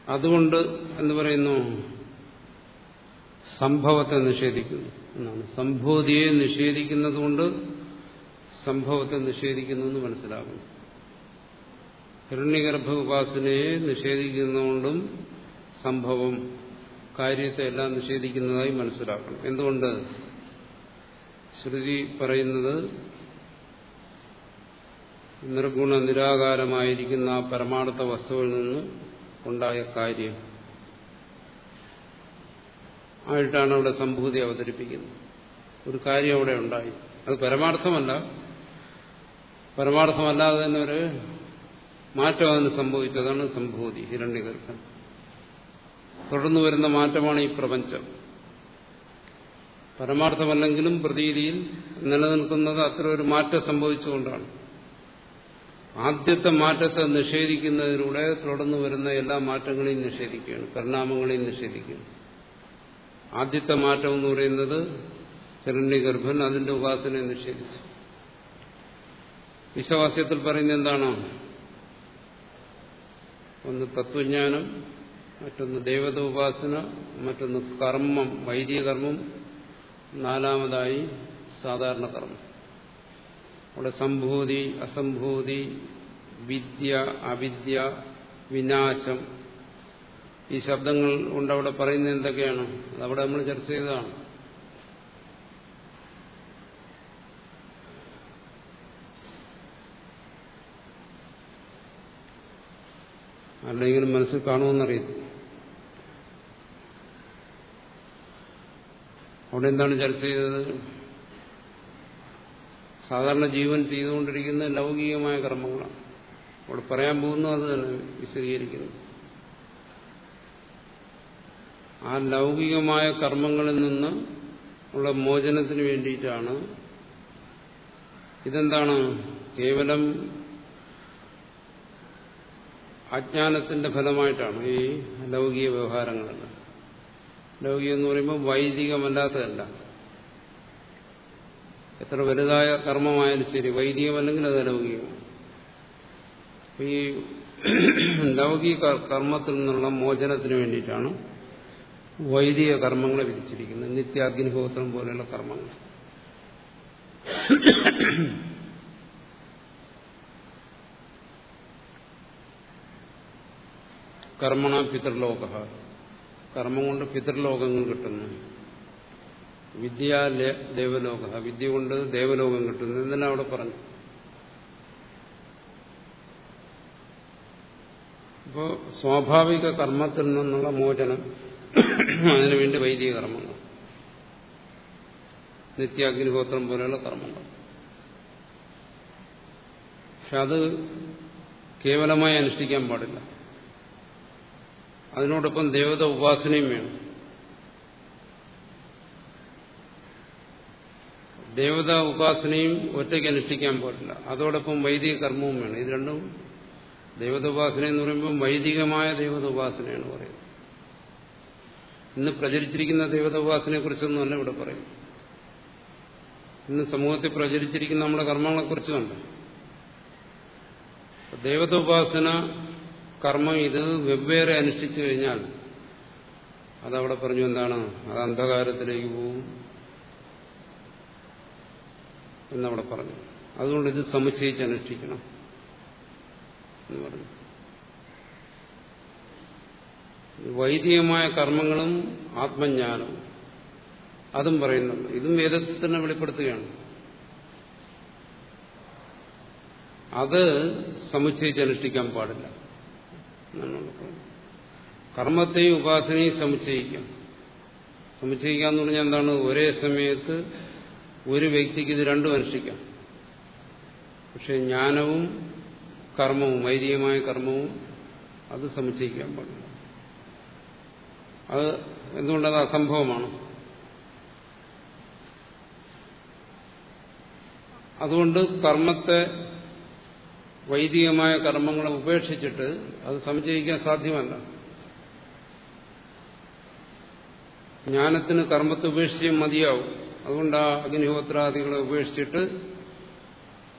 അതുകൊണ്ട് എന്ന് പറയുന്നു സംഭവത്തെ നിഷേധിക്കുന്നു എന്നാണ്. സംഭൂതിയെ നിഷേധിക്കുന്നതുകൊണ്ട് സംഭവത്തെ നിഷേധിക്കുന്നു എന്ന് മനസ്സിലാകുന്നു ഹിരണ്യഗർഭ ഉപാസനയെ നിഷേധിക്കുന്നതുകൊണ്ടും സംഭവം കാര്യത്തെ എല്ലാം നിഷേധിക്കുന്നതായി മനസ്സിലാക്കണം എന്തുകൊണ്ട്? ശ്രുതി പറയുന്നത് നിർഗുണ നിരാകാരമായിരിക്കുന്ന ആ പരമാർത്ഥ വസ്തുവിൽ നിന്ന് ഉണ്ടായ കാര്യം. ആയിട്ടാണ് അവിടെ സംഭൂതി അവതരിപ്പിക്കുന്നത്. ഒരു കാര്യം അവിടെ ഉണ്ടായി. അത് പരമാർത്ഥമല്ല. പരമാർത്ഥമല്ലാതെ തന്നെ ഒരു മാറ്റം അതിന് സംഭവിച്ചതാണ് സംഭൂതി ഹിരണ്യഗർഭൻ തുടർന്നു വരുന്ന മാറ്റമാണ് ഈ പ്രപഞ്ചം. പരമാർത്ഥമല്ലെങ്കിലും പ്രതീതിയിൽ നിലനിൽക്കുന്നത് അത്ര ഒരു മാറ്റം സംഭവിച്ചുകൊണ്ടാണ്. ആദ്യത്തെ മാറ്റത്തെ നിഷേധിക്കുന്നതിലൂടെ തുടർന്ന് വരുന്ന എല്ലാ മാറ്റങ്ങളെയും നിഷേധിക്കുകയാണ് പരിണാമങ്ങളെയും നിഷേധിക്കുകയാണ്. ആദ്യത്തെ മാറ്റം എന്ന് പറയുന്നത് ഹിരണ്യഗർഭൻ അതിന്റെ ഉപാസനയെ നിഷേധിച്ചു. വിശ്വാസ്യത്തിൽ പറയുന്നത് എന്താണ്? ഒന്ന് തത്വജ്ഞാനം മറ്റൊന്ന് ദേവത ഉപാസന മറ്റൊന്ന് കർമ്മം വൈദിക കർമ്മം നാലാമതായി സാധാരണ കർമ്മം. അവിടെ സംഭൂതി അസംഭൂതി വിദ്യ അവിദ്യ വിനാശം ഈ ശബ്ദങ്ങൾ കൊണ്ട് അവിടെ പറയുന്നത് എന്തൊക്കെയാണ്? അതവിടെ നമ്മൾ ചർച്ച ചെയ്തതാണ്. ആരുടെയെങ്കിലും മനസ്സിൽ കാണുമെന്നറിയത്തില്ല അവിടെ എന്താണ് ചർച്ച ചെയ്തത്? സാധാരണ ജീവൻ ചെയ്തുകൊണ്ടിരിക്കുന്ന ലൗകികമായ കർമ്മങ്ങളാണ്. അവിടെ പറയാൻ പോകുന്നു അത് തന്നെ വിശദീകരിക്കുന്നു. ആ ലൗകികമായ കർമ്മങ്ങളിൽ നിന്ന് ഉള്ള മോചനത്തിന് വേണ്ടിയിട്ടാണ് ഇതെന്താണ്? കേവലം അജ്ഞാനത്തിന്റെ ഫലമായിട്ടാണ് ഈ ലൗകിക വ്യവഹാരങ്ങളെല്ലാം. ലൗകികം എന്ന് പറയുമ്പോൾ വൈദികമല്ലാത്തതല്ല. എത്ര വലുതായ കർമ്മമായാലും ശരി വൈദികമല്ലെങ്കിൽ അത് ലൗകികം ഈ ലൗകിക കർമ്മത്തിൽ നിന്നുള്ള മോചനത്തിന് വേണ്ടിയിട്ടാണ് വൈദിക കർമ്മങ്ങളെ വിധിച്ചിരിക്കുന്നത്. നിത്യാഗ്നിഹോത്രം പോലെയുള്ള കർമ്മങ്ങൾ. കർമ്മണ പിതൃലോക കർമ്മം കൊണ്ട് പിതൃലോകങ്ങൾ കിട്ടുന്നു. വിദ്യ ദേവലോക. വിദ്യ കൊണ്ട് ദേവലോകം കിട്ടുന്നു. എന്നെ അവിടെ പറഞ്ഞു. ഇപ്പോ സ്വാഭാവിക കർമ്മത്തിൽ നിന്നുള്ള മോചനം അതിനുവേണ്ടി വൈദിക കർമ്മങ്ങൾ. നിത്യാഗ്നിഹോത്രം പോലെയുള്ള കർമ്മങ്ങൾ. പക്ഷെ അത് കേവലമായി അനുഷ്ഠിക്കാൻ പാടില്ല. അതിനോടൊപ്പം ദേവത ഉപാസനയും വേണം. ദേവത ഉപാസനയും ഒറ്റയ്ക്ക് അനുഷ്ഠിക്കാൻ പാടില്ല. അതോടൊപ്പം വൈദിക കർമ്മവും വേണം. ഇത് രണ്ടും ദേവത ഉപാസന എന്ന് പറയുമ്പോൾ വൈദികമായ ദേവത ഉപാസനയാണ് പറയുന്നത്. ഇന്ന് പ്രചരിച്ചിരിക്കുന്ന ദേവത ഉപാസനയെ കുറിച്ചൊന്നുമല്ല ഇവിടെ പറയും ഇന്ന് സമൂഹത്തിൽ പ്രചരിച്ചിരിക്കുന്ന നമ്മുടെ കർമ്മങ്ങളെക്കുറിച്ചുമല്ല ദേവത ഉപാസന കർമ്മം ഇത് വെവ്വേറെ അനുഷ്ഠിച്ചു കഴിഞ്ഞാൽ അതവിടെ പറഞ്ഞു എന്താണ്? അത് അന്ധകാരത്തിലേക്ക് പോവും എന്നവിടെ പറഞ്ഞു. അതുകൊണ്ട് ഇത് സമുച്ചയിച്ച് അനുഷ്ഠിക്കണം എന്ന് പറഞ്ഞു. വൈദികമായ കർമ്മങ്ങളും ആത്മജ്ഞാനവും അതും പറയുന്നുണ്ട് ഇതും വേദത്തിൽ തന്നെ വെളിപ്പെടുത്തുകയാണ്. അത് സമുച്ചയിച്ച് അനുഷ്ഠിക്കാൻ പാടില്ല. കർമ്മത്തെയും ഉപാസനയും സമുച്ചയിക്കാം. സമുച്ചയിക്കുക എന്ന് പറഞ്ഞാൽ എന്താണ്? ഒരേ സമയത്ത് ഒരു വ്യക്തിക്ക് ഇത് രണ്ടും അനുഷ്ഠിക്കാം. പക്ഷെ ജ്ഞാനവും കർമ്മവും വൈദികമായ കർമ്മവും അത് സമുച്ചയിക്കാൻ പാടില്ല. അത് എന്തുകൊണ്ടത് അസംഭവമാണ്? അതുകൊണ്ട് കർമ്മത്തെ വൈദികമായ കർമ്മങ്ങളെ ഉപേക്ഷിച്ചിട്ട് അത് സമുച്ചയിക്കാൻ സാധ്യമല്ല. ജ്ഞാനത്തിന് കർമ്മത്തെ ഉപേക്ഷിച്ച് മതിയാവും. അതുകൊണ്ട് ആ അഗ്നിഹോത്രാദികളെ ഉപേക്ഷിച്ചിട്ട്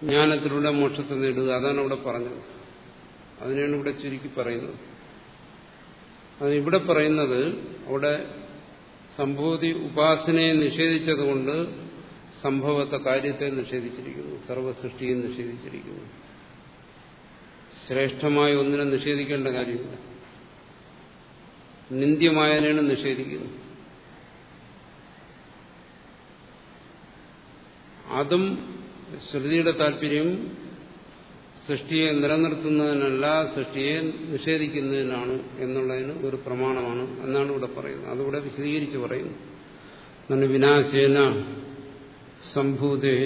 ജ്ഞാനത്തിലൂടെ മോക്ഷത്തെ നേടുക. അതാണ് ഇവിടെ പറഞ്ഞത്. അതിനെയാണ് ഇവിടെ ചുരുക്കി പറയുന്നത്. അതിവിടെ പറയുന്നത് അവിടെ സംഭൂതി ഉപാസനയെ നിഷേധിച്ചതുകൊണ്ട് സംഭവത്തെ കാര്യത്തെ നിഷേധിച്ചിരിക്കുന്നു. സർവസൃഷ്ടിയെ നിഷേധിച്ചിരിക്കുന്നു. ശ്രേഷ്ഠമായ ഒന്നിനെ നിഷേധിക്കേണ്ട കാര്യമില്ല. നിന്ദ്യമായതിനാണ് നിഷേധിക്കുന്നു. അതും ശ്രുതിയുടെ താല്പര്യം സൃഷ്ടിയെ നിലനിർത്തുന്നതിനല്ല സൃഷ്ടിയെ നിഷേധിക്കുന്നതിനാണ് എന്നുള്ളതിന് ഒരു പ്രമാണമാണ് എന്നാണ് ഇവിടെ പറയുന്നത്. അതിവിടെ വിശദീകരിച്ച് പറയുന്നു. വിനാശേന സംഭൂതേ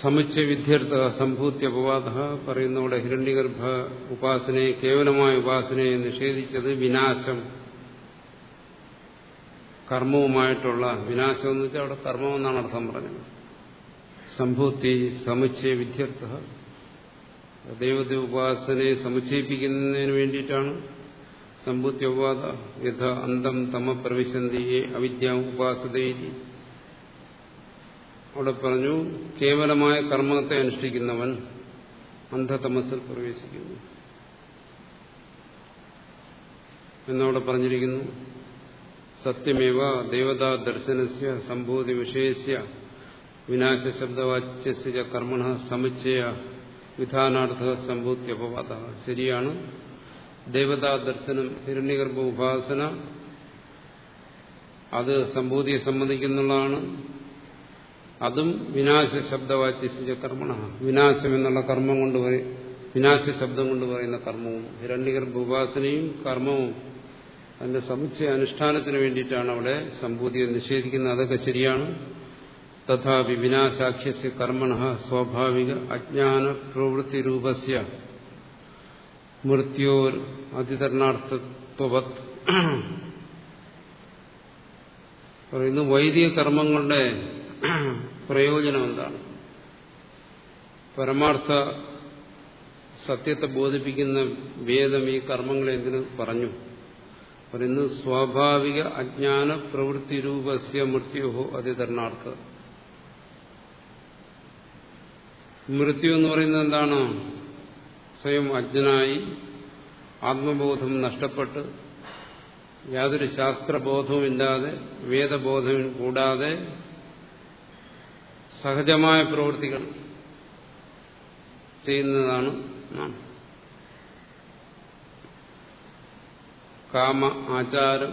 സമുച്ചയ വിദ്യർത്ഥ സംഭൂത്തി അപവാദ പറയുന്നവിടെ ഹിരണ്യഗർഭ ഉപാസനയെ കേവലമായ ഉപാസനയെ നിഷേധിച്ചത് വിനാശം. കർമ്മവുമായിട്ടുള്ള വിനാശം എന്ന് വെച്ചാൽ അവിടെ കർമ്മം എന്നാണ് അർത്ഥം പറഞ്ഞത്. സംഭൂത്തി സമുച്ചയ വിദ്യർത്ഥ ദൈവത്തെ ഉപാസനയെ സമുച്ചയിപ്പിക്കുന്നതിന് വേണ്ടിയിട്ടാണ് സമ്പൂത്യവാദ യഥ അന്തം തമ പ്രവിശന്തിയെ അവിദ്യ ഉപാസതയിൽ അവിടെ പറഞ്ഞു കേവലമായ കർമ്മത്തെ അനുഷ്ഠിക്കുന്നവൻ അന്ധതമസിൽ പ്രവേശിക്കുന്നു. എന്നവിടെ പറഞ്ഞിരിക്കുന്നു സത്യമേവ ദേവതാ ദർശനസ്യ സംഭൂതി വിഷയസ്യ വിനാശശബ്ദവാച്യസ്യ കർമ്മണ സമുച്ചയ വിധാനാർത്ഥ സംഭൂത്യപവാദ ശരിയാണ്. ദേവതാ ദർശനം ഹിരണ്യഗർഭ ഉപാസന അത് സംഭൂതിയെ സംബന്ധിക്കുന്നുള്ളതാണ്. അതും വിനാശ ശബ്ദവാച്യ കർമ്മണ വിനാശം എന്നുള്ള കർമ്മം കൊണ്ട് വിനാശ ശബ്ദം കൊണ്ട് പറയുന്ന കർമ്മവും ഹിരണ്യഗർഭ ഉപാസനയും കർമ്മവും അതിന്റെ സമുച്ചയ അനുഷ്ഠാനത്തിന് വേണ്ടിയിട്ടാണ് അവിടെ സംഭൂതിയെ നിഷേധിക്കുന്നത്. അതൊക്കെ ശരിയാണ്. തഥാപി വിനാശാഖ്യസ്യ കർമ്മണ സ്വാഭാവിക അജ്ഞാന പ്രവൃത്തി രൂപസ്യ മൃത്യോർ അതിതരണാർത്ഥത്വവത്. പറയുന്നു വൈദിക കർമ്മങ്ങളുടെ പ്രയോജനം എന്താണ് പരമാർത്ഥ സത്യത്തെ ബോധിപ്പിക്കുന്ന വേദം ഈ കർമ്മങ്ങളെ എന്തിനു പറഞ്ഞു? പറയുന്നു സ്വാഭാവിക അജ്ഞാന പ്രവൃത്തി രൂപസ്യ മൃത്യുഹോ അതിതരണാർത്ഥ മൃത്യു എന്ന് പറയുന്നത് എന്താണ്? സ്വയം അജ്ഞനായി ആത്മബോധം നഷ്ടപ്പെട്ട് യാതൊരു ശാസ്ത്രബോധവും ഇല്ലാതെ വേദബോധവും കൂടാതെ സഹജമായ പ്രവൃത്തികൾ ചെയ്യുന്നതാണ് കാമ ആചാരം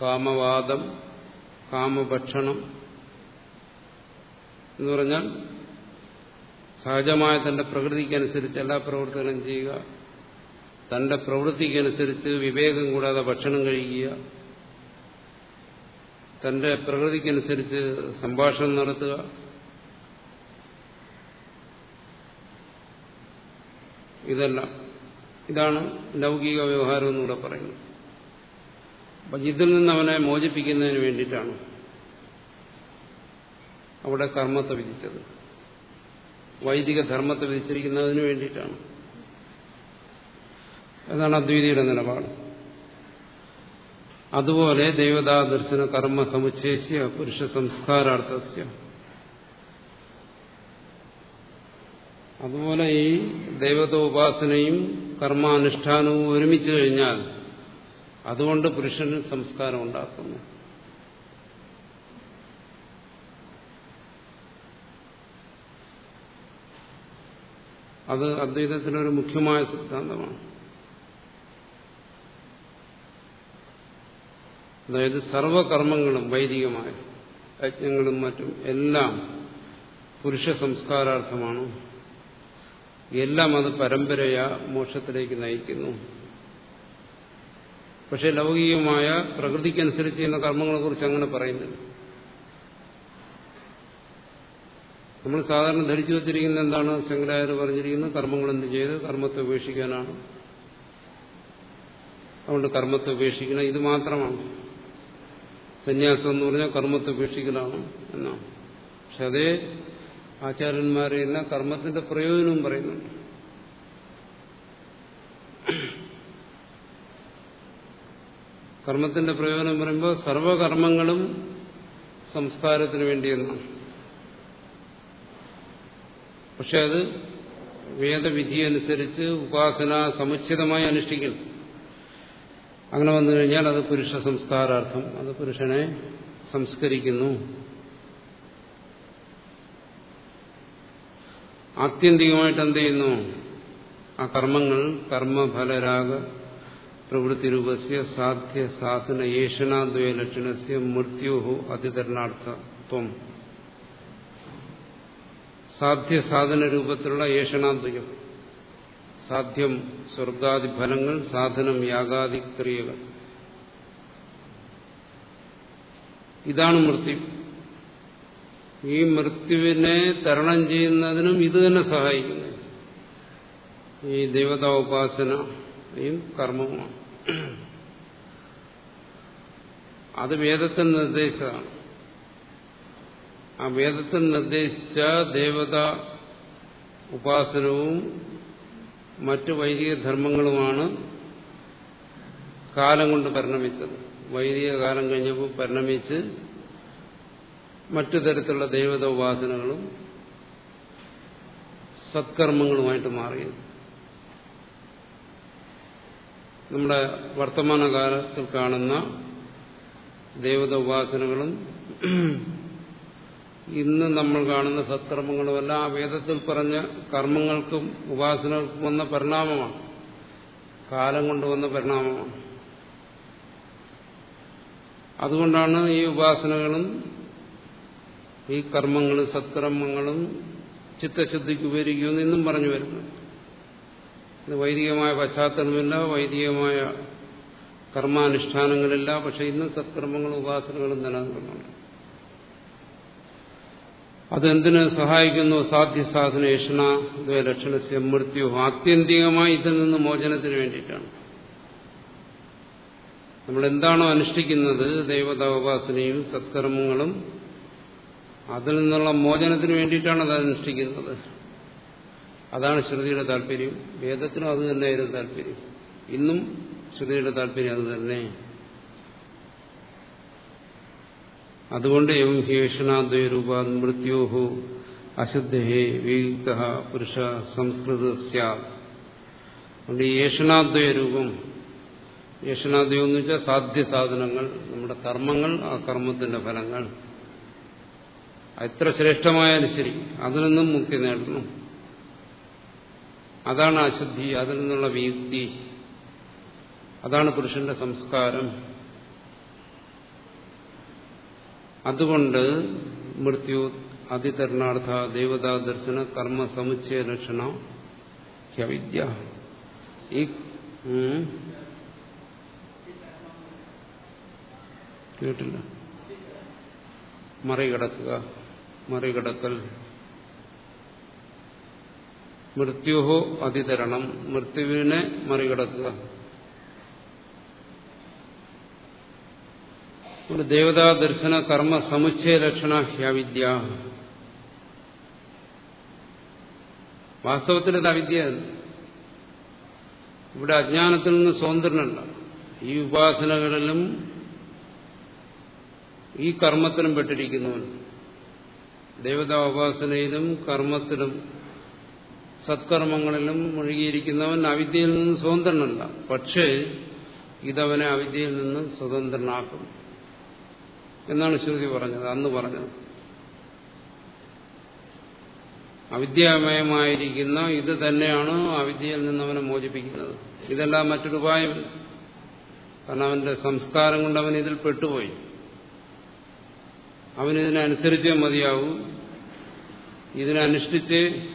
കാമവാദം കാമഭക്ഷണം എന്ന് പറഞ്ഞാൽ സഹജമായ തന്റെ പ്രകൃതിക്കനുസരിച്ച് എല്ലാ പ്രവൃത്തികളും ചെയ്യുക തന്റെ പ്രവൃത്തിക്കനുസരിച്ച് വിവേകം കൂടാതെ ഭക്ഷണം കഴിക്കുക തന്റെ പ്രകൃതിക്കനുസരിച്ച് സംഭാഷണം നടത്തുക ഇതെല്ലാം. ഇതാണ് ലൗകിക വ്യവഹാരം എന്നിവിടെ പറയുന്നത് അപ്പം ഇതിൽ നിന്ന് അവനെ മോചിപ്പിക്കുന്നതിന് വേണ്ടിയിട്ടാണ് അവിടെ കർമ്മത്തെ വിധിച്ചത്. വൈദിക ധർമ്മത്തെ വിധിച്ചിരിക്കുന്നതിന് വേണ്ടിയിട്ടാണ്. അതാണ് അദ്വൈതിയുടെ നിലപാട്. അതുപോലെ ദേവതാ ദർശന കർമ്മ സമുച്ചേസ്യ പുരുഷ സംസ്കാരാർത്ഥസ്യ. അതുപോലെ ഈ ദൈവതോപാസനയും കർമാനുഷ്ഠാനവും ഒരുമിച്ച് കഴിഞ്ഞാൽ അതുകൊണ്ട് പുരുഷന് സംസ്കാരം ഉണ്ടാക്കുന്നു. അത് അദ്വൈതത്തിനൊരു മുഖ്യമായ സിദ്ധാന്തമാണ്. അതായത് സർവകർമ്മങ്ങളും വൈദികമായ യജ്ഞങ്ങളും മറ്റും എല്ലാം പുരുഷ സംസ്കാരാർത്ഥമാണ്. എല്ലാം അത് പരമ്പരയാ മോക്ഷത്തിലേക്ക് നയിക്കുന്നു. പക്ഷെ ലൗകികമായ പ്രകൃതിക്കനുസരിച്ച് ചെയ്യുന്ന കർമ്മങ്ങളെ കർമ്മങ്ങളെക്കുറിച്ച് അങ്ങനെ പറയുന്നില്ല. നമ്മൾ സാധാരണ ധരിച്ചു വച്ചിരിക്കുന്ന എന്താണ്? ശങ്കരാചാര്യ പറഞ്ഞിരിക്കുന്നത് കർമ്മങ്ങൾ എന്ത് ചെയ്ത് കർമ്മത്തെ ഉപേക്ഷിക്കാനാണ്. അതുകൊണ്ട് കർമ്മത്തെ ഉപേക്ഷിക്കണം ഇത് മാത്രമാണ്. സന്യാസം എന്ന് പറഞ്ഞാൽ കർമ്മത്തെ ഉപേക്ഷിക്കലാണ് എന്നാണ്. പക്ഷെ അതേ ആചാര്യന്മാരെല്ലാം കർമ്മത്തിന്റെ പ്രയോജനവും പറയുന്നുണ്ട്. കർമ്മത്തിന്റെ പ്രയോജനം പറയുമ്പോൾ സർവകർമ്മങ്ങളും സംസ്കാരത്തിന് വേണ്ടിയെന്നാണ് പക്ഷെ അത് വേദവിധി അനുസരിച്ച് ഉപാസന സമുച്ചിതമായി അനുഷ്ഠിക്കണം. അങ്ങനെ വന്നു കഴിഞ്ഞാൽ അത് പുരുഷ സംസ്കാരാർത്ഥം അത് പുരുഷനെ സംസ്കരിക്കുന്നു. ആത്യന്തികമായിട്ട് എന്ത് ചെയ്യുന്നു ആ കർമ്മങ്ങൾ കർമ്മഫലരാഗ പ്രവൃത്തി രൂപസ്യ സാധ്യ സാധന ഏഷണാദ്വയ ലക്ഷണസ്യ മൃത്യുഹു അതിതരണാർത്ഥത്വം. സാധ്യ സാധന രൂപത്തിലുള്ള ഏഷണാദ്വയം സാധ്യം സ്വർഗാദി ഫലങ്ങൾ സാധനം യാഗാദി ക്രിയകൾ. ഇതാണ് മൃത്യു. ഈ മൃത്യുവിനെ തരണം ചെയ്യുന്നതിനും ഇത് തന്നെ സഹായിക്കുന്നു. ഈ ദേവതാ ഉപാസനയും കർമ്മമാണ് അത് വേദത്തിൽ നിർദ്ദേശിച്ചതാണ്. ആ വേദത്തിൽ നിർദ്ദേശിച്ച ദേവത ഉപാസനവും മറ്റു വൈദിക ധർമ്മങ്ങളുമാണ് കാലം കൊണ്ട് പരിണമിച്ചത്. വൈദിക കാലം കഴിഞ്ഞപ്പോൾ പരിണമിച്ച് മറ്റു തരത്തിലുള്ള ദേവത ഉപാസനകളും സത്കർമ്മങ്ങളുമായിട്ട് മാറിയത്. നമ്മുടെ വർത്തമാനകാലത്തിൽ കാണുന്ന ദേവത ഉപാസനകളും ഇന്ന് നമ്മൾ കാണുന്ന സത്കർമ്മങ്ങളുമെല്ലാം ആ വേദത്തിൽ പറഞ്ഞ കർമ്മങ്ങൾക്കും ഉപാസനകൾക്കും വന്ന പരിണാമമാണ്. കാലം കൊണ്ടുവന്ന പരിണാമമാണ്. അതുകൊണ്ടാണ് ഈ ഉപാസനകളും ഈ കർമ്മങ്ങളും സത്കർമ്മങ്ങളും ചിത്തശുദ്ധിക്ക് ഉപകരിക്കുമെന്ന് ഇന്നും പറഞ്ഞു വരുന്നു. ഇത് വൈദികമായ പശ്ചാത്തലമില്ല വൈദികമായ കർമാനുഷ്ഠാനങ്ങളില്ല പക്ഷെ ഇന്നും സത്കർമ്മങ്ങളും ഉപാസനകളും നിലനിൽക്കുന്നുണ്ട്. അതെന്തിന് സഹായിക്കുന്നു? സാധ്യസാധന യേഷണ ലക്ഷണസ്യ മൃത്യു. ആത്യന്തികമായി ഇതിൽ നിന്ന് മോചനത്തിന് വേണ്ടിയിട്ടാണ്. നമ്മളെന്താണോ അനുഷ്ഠിക്കുന്നത് ദൈവത ഉപാസനയും സത്കർമ്മങ്ങളും അതിൽ നിന്നുള്ള മോചനത്തിന് വേണ്ടിയിട്ടാണ് അത് അനുഷ്ഠിക്കുന്നത് അതാണ് ശ്രുതിയുടെ താല്പര്യം. വേദത്തിനും അത് തന്നെയായിരുന്നു താല്പര്യം. ഇന്നും ശ്രുതിയുടെ താല്പര്യം അത് തന്നെ. അതുകൊണ്ട് എം ഹേഷണാദ്വൈരൂപ മൃത്യോഹു അശുദ്ധേ വിയുക്ത പുരുഷ സംസ്കൃത അതുകൊണ്ട് ഈ ഏഷണാദ്വൈരൂപം ഏഷണാദ്വയം എന്ന് വെച്ചാൽ സാധ്യ സാധനങ്ങൾ നമ്മുടെ കർമ്മങ്ങൾ ആ കർമ്മത്തിന്റെ ഫലങ്ങൾ. എത്ര ശ്രേഷ്ഠമായാലും ശരി. അതിൽ നിന്നും മുക്തി നേടണം. അതാണ് അശുദ്ധി അതിൽ നിന്നുള്ള വിയുക്തി അതാണ് പുരുഷന്റെ സംസ്കാരം. അതുകൊണ്ട് മൃത്യു അതിതരണാർത്ഥ ദേവതാ ദർശന കർമ്മ സമുച്ചയ ലക്ഷണ ഹ്യവിദ്യ. ഈ കേട്ടില്ല. മറികടക്കുക. മറികടക്കൽ. മൃത്യുഹോ അതിതരണം മൃത്യുവിനെ മറികടക്കുക. ഒരു ദേവതാ ദർശന കർമ്മ സമുച്ചയ ലക്ഷണ ഹ്യാവിദ്യ. വാസ്തവത്തിൽ ഇത് അവിദ്യ ഇവിടെ അജ്ഞാനത്തിൽ നിന്ന് സ്വതന്ത്രനല്ല. ഈ ഉപാസനകളിലും ഈ കർമ്മത്തിലും പെട്ടിരിക്കുന്നവൻ. ദേവതാ ഉപാസനയിലും കർമ്മത്തിലും സത്കർമ്മങ്ങളിലും മുഴുകിയിരിക്കുന്നവൻ അവിദ്യയിൽ നിന്ന് സ്വതന്ത്രനല്ല. പക്ഷേ ഇതവനെ അവിദ്യയിൽ നിന്ന് സ്വതന്ത്രനാക്കും. എന്നാണ് ശ്രുതി പറഞ്ഞത് അന്ന് പറഞ്ഞത്. അവിദ്യാമയമായിരിക്കുന്ന ഇത് തന്നെയാണ് അവിദ്യയിൽ നിന്ന് അവനെ മോചിപ്പിക്കുന്നത്. ഇതെല്ലാം മറ്റൊരു ഉപായമില്ല കാരണം അവന്റെ സംസ്കാരം കൊണ്ട് അവൻ ഇതിൽ പെട്ടുപോയി. അവനിതിനനുസരിച്ചേ മതിയാവൂ. ഇതിനനുഷ്ഠിച്ചേ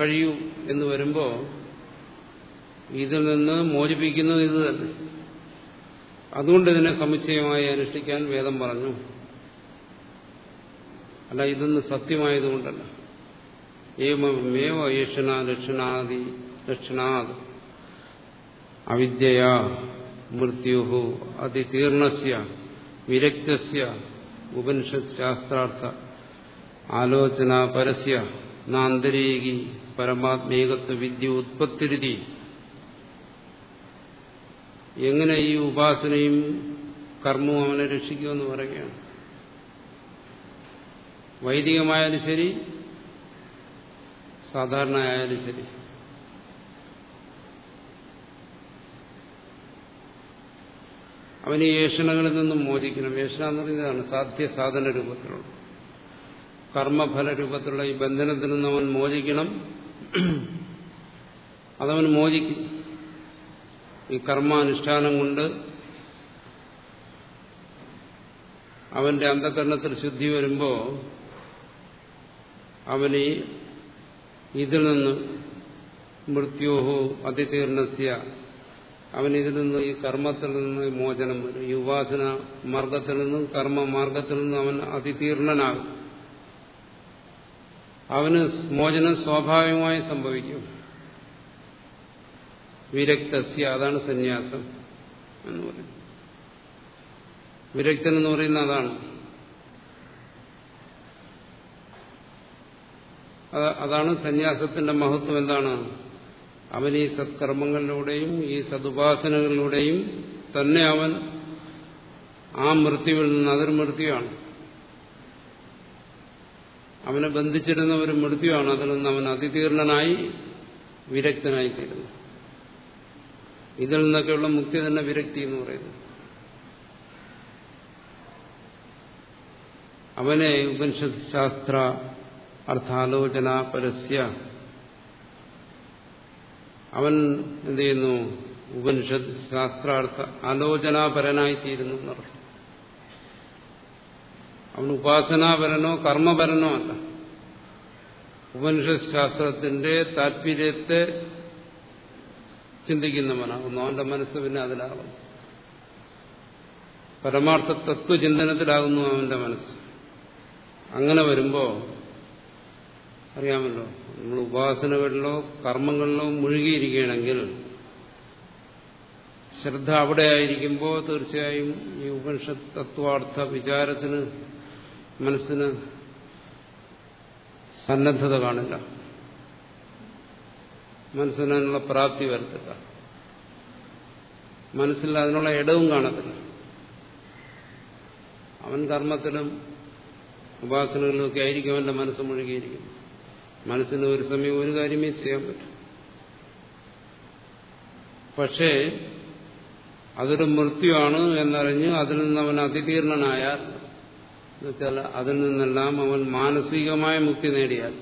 കഴിയൂ എന്ന് വരുമ്പോൾ ഇതിൽ നിന്ന് മോചിപ്പിക്കുന്നത് ഇത് തന്നെ. അതുകൊണ്ട് ഇതിനെ സമുച്ചയമായി അനുഷ്ഠിക്കാൻ വേദം പറഞ്ഞു. അല്ല ഇതൊന്ന് സത്യമായതുകൊണ്ടല്ല. ഏമേവ യേഷണ ലക്ഷണാദി ലക്ഷണാദ് അവിദ്യയാ മൃത്യു അതിതീർണസ്യ വിരക്തസ്യ ഉപനിഷത് ശാസ്ത്രാർത്ഥ ആലോചന പരസ്യ നാന്തരീകി പരമാത്മേകത്വ വിദ്യ ഉത്പത്തിരുതി. എങ്ങനെ ഈ ഉപാസനയും കർമ്മവും അവനെ രക്ഷിക്കുമെന്ന് പറയുകയാണ്. വൈദികമായാലും ശരി സാധാരണ ആയാലും ശരി. അവൻ ഈ ഏഷണകളിൽ നിന്നും മോചിക്കണം. ഏഷണ എന്ന് പറയുന്നതാണ് സാധ്യ സാധന രൂപത്തിലുള്ള. കർമ്മഫല രൂപത്തിലുള്ള ഈ ബന്ധനത്തിൽ നിന്ന് അവൻ മോചിക്കണം. അതവൻ മോചിക്കും. ഈ കർമാനുഷ്ഠാനം കൊണ്ട് അവന്റെ അന്ധകരണത്തിൽ ശുദ്ധി വരുമ്പോൾ അവന് ഇതിൽ നിന്ന് മൃത്യോഹോ അതിതീർണസ്യ അവൻ ഇതിൽ നിന്ന് ഈ കർമ്മത്തിൽ നിന്ന് മോചനം വരും. ഈ ഉപാസന മാർഗത്തിൽ നിന്നും കർമ്മ മാർഗത്തിൽ നിന്നും അവൻ അതിതീർണനാകും. അവന് മോചനം സ്വാഭാവികമായി സംഭവിക്കും. വിരക്തസ്യ അതാണ് സന്യാസം എന്ന് പറയുന്നത്. വിരക്തൻ എന്ന് പറയുന്ന അതാണ്. അതാണ് സന്യാസത്തിന്റെ മഹത്വം എന്താണ്? അവൻ ഈ സത്കർമ്മങ്ങളിലൂടെയും ഈ സതുപാസനകളിലൂടെയും തന്നെ അവൻ ആ മൃത്യുവിൽ നിന്ന് അതൊരു മൃത്യുവാണ് അവനെ ബന്ധിച്ചിരുന്ന ഒരു മൃത്യുവാണ്. അതിൽ നിന്ന് അവൻ അതിതീർണനായി വിരക്തനായി തീരുന്നു ഇതിൽ നിന്നൊക്കെയുള്ള മുക്തി തന്നെ വിരക്തി എന്ന് പറയുന്നു. അവനെ ഉപനിഷത് ശാസ്ത്ര അർത്ഥാലോചന പരസ്യ അവൻ എന്ത് ചെയ്യുന്നു? ഉപനിഷത്ത് ശാസ്ത്രാർത്ഥ ആലോചനാപരനായിത്തീരുന്നു എന്നർത്ഥം അവൻ ഉപാസനാപരനോ കർമ്മപരനോ അല്ല. ഉപനിഷത് ശാസ്ത്രത്തിന്റെ താല്പര്യത്തെ ചിന്തിക്കുന്നവനാകുന്നു. അവന്റെ മനസ്സ് പിന്നെ അതിലാകുന്നു. പരമാർത്ഥ തത്വചിന്തനത്തിലാകുന്നു അവന്റെ മനസ്സ്. അങ്ങനെ വരുമ്പോ അറിയാമല്ലോ. നമ്മൾ ഉപാസനകളിലോ കർമ്മങ്ങളിലോ മുഴുകിയിരിക്കുകയാണെങ്കിൽ ശ്രദ്ധ അവിടെ ആയിരിക്കുമ്പോൾ തീർച്ചയായും ഈ ഉപനിഷത്ത് തത്വാർത്ഥ വിചാരത്തിന് മനസ്സിന് സന്നദ്ധത കാണില്ല. മനസ്സിനുള്ള പ്രാപ്തി വരത്തില്ല. മനസ്സിൽ അതിനുള്ള ഇടവും കാണത്തില്ല. അവൻ കർമ്മത്തിലും ഉപാസനകളിലും ഒക്കെ ആയിരിക്കും അവന്റെ മനസ്സ് മുഴുകിയിരിക്കുന്നത്. മനസ്സിന് ഒരു സമയം ഒരു കാര്യമേ ചെയ്യാൻ പറ്റും. പക്ഷേ അതൊരു മൃത്യുവാണ് എന്നറിഞ്ഞ് അതിൽ നിന്ന് അവൻ അതിതീർണനായാൽ എന്നുവെച്ചാൽ അതിൽ നിന്നെല്ലാം അവൻ മാനസികമായ മുക്തി നേടിയാൽ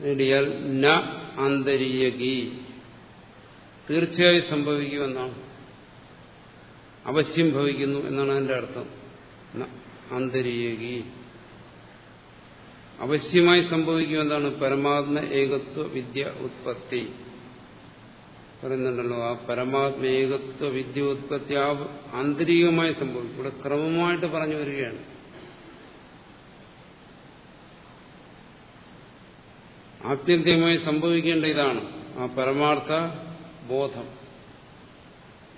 നേടിയാൽ ന ആന്തരീയകി തീർച്ചയായും സംഭവിക്കുമെന്നാണ് അവശ്യം ഭവിക്കുന്നു എന്നാണ് അതിന്റെ അർത്ഥം. ആന്തരീയകി അവശ്യമായി സംഭവിക്കും എന്താണ് പരമാത്മ ഏകത്വ വിദ്യ ഉത്പത്തി. പറയുന്നുണ്ടല്ലോ ആ പരമാത്മ ഏകത്വ വിദ്യ ഉത്പത്തി ആ ആന്തരികമായി സംഭവിക്കും. ഇവിടെ ക്രമമായിട്ട് പറഞ്ഞു വരികയാണ്. ആത്യന്തികമായി സംഭവിക്കേണ്ട ഇതാണ് ആ പരമാർത്ഥ ബോധം.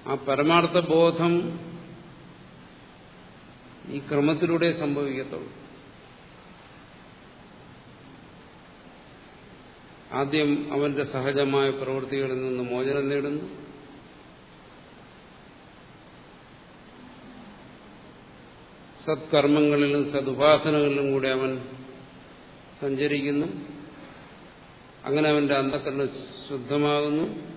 ആ പരമാർത്ഥ ബോധം ഈ ക്രമത്തിലൂടെ സംഭവിക്കത്തുള്ളൂ. ആദ്യം അവന്റെ സഹജമായ പ്രവൃത്തികളിൽ നിന്ന് മോചനം നേടുന്നു. സത്കർമ്മങ്ങളിലും സതുപാസനകളിലും കൂടി അവൻ സഞ്ചരിക്കുന്നു. അങ്ങനെ അവന്റെ അന്ധക്കരണം ശുദ്ധമാകുന്നു.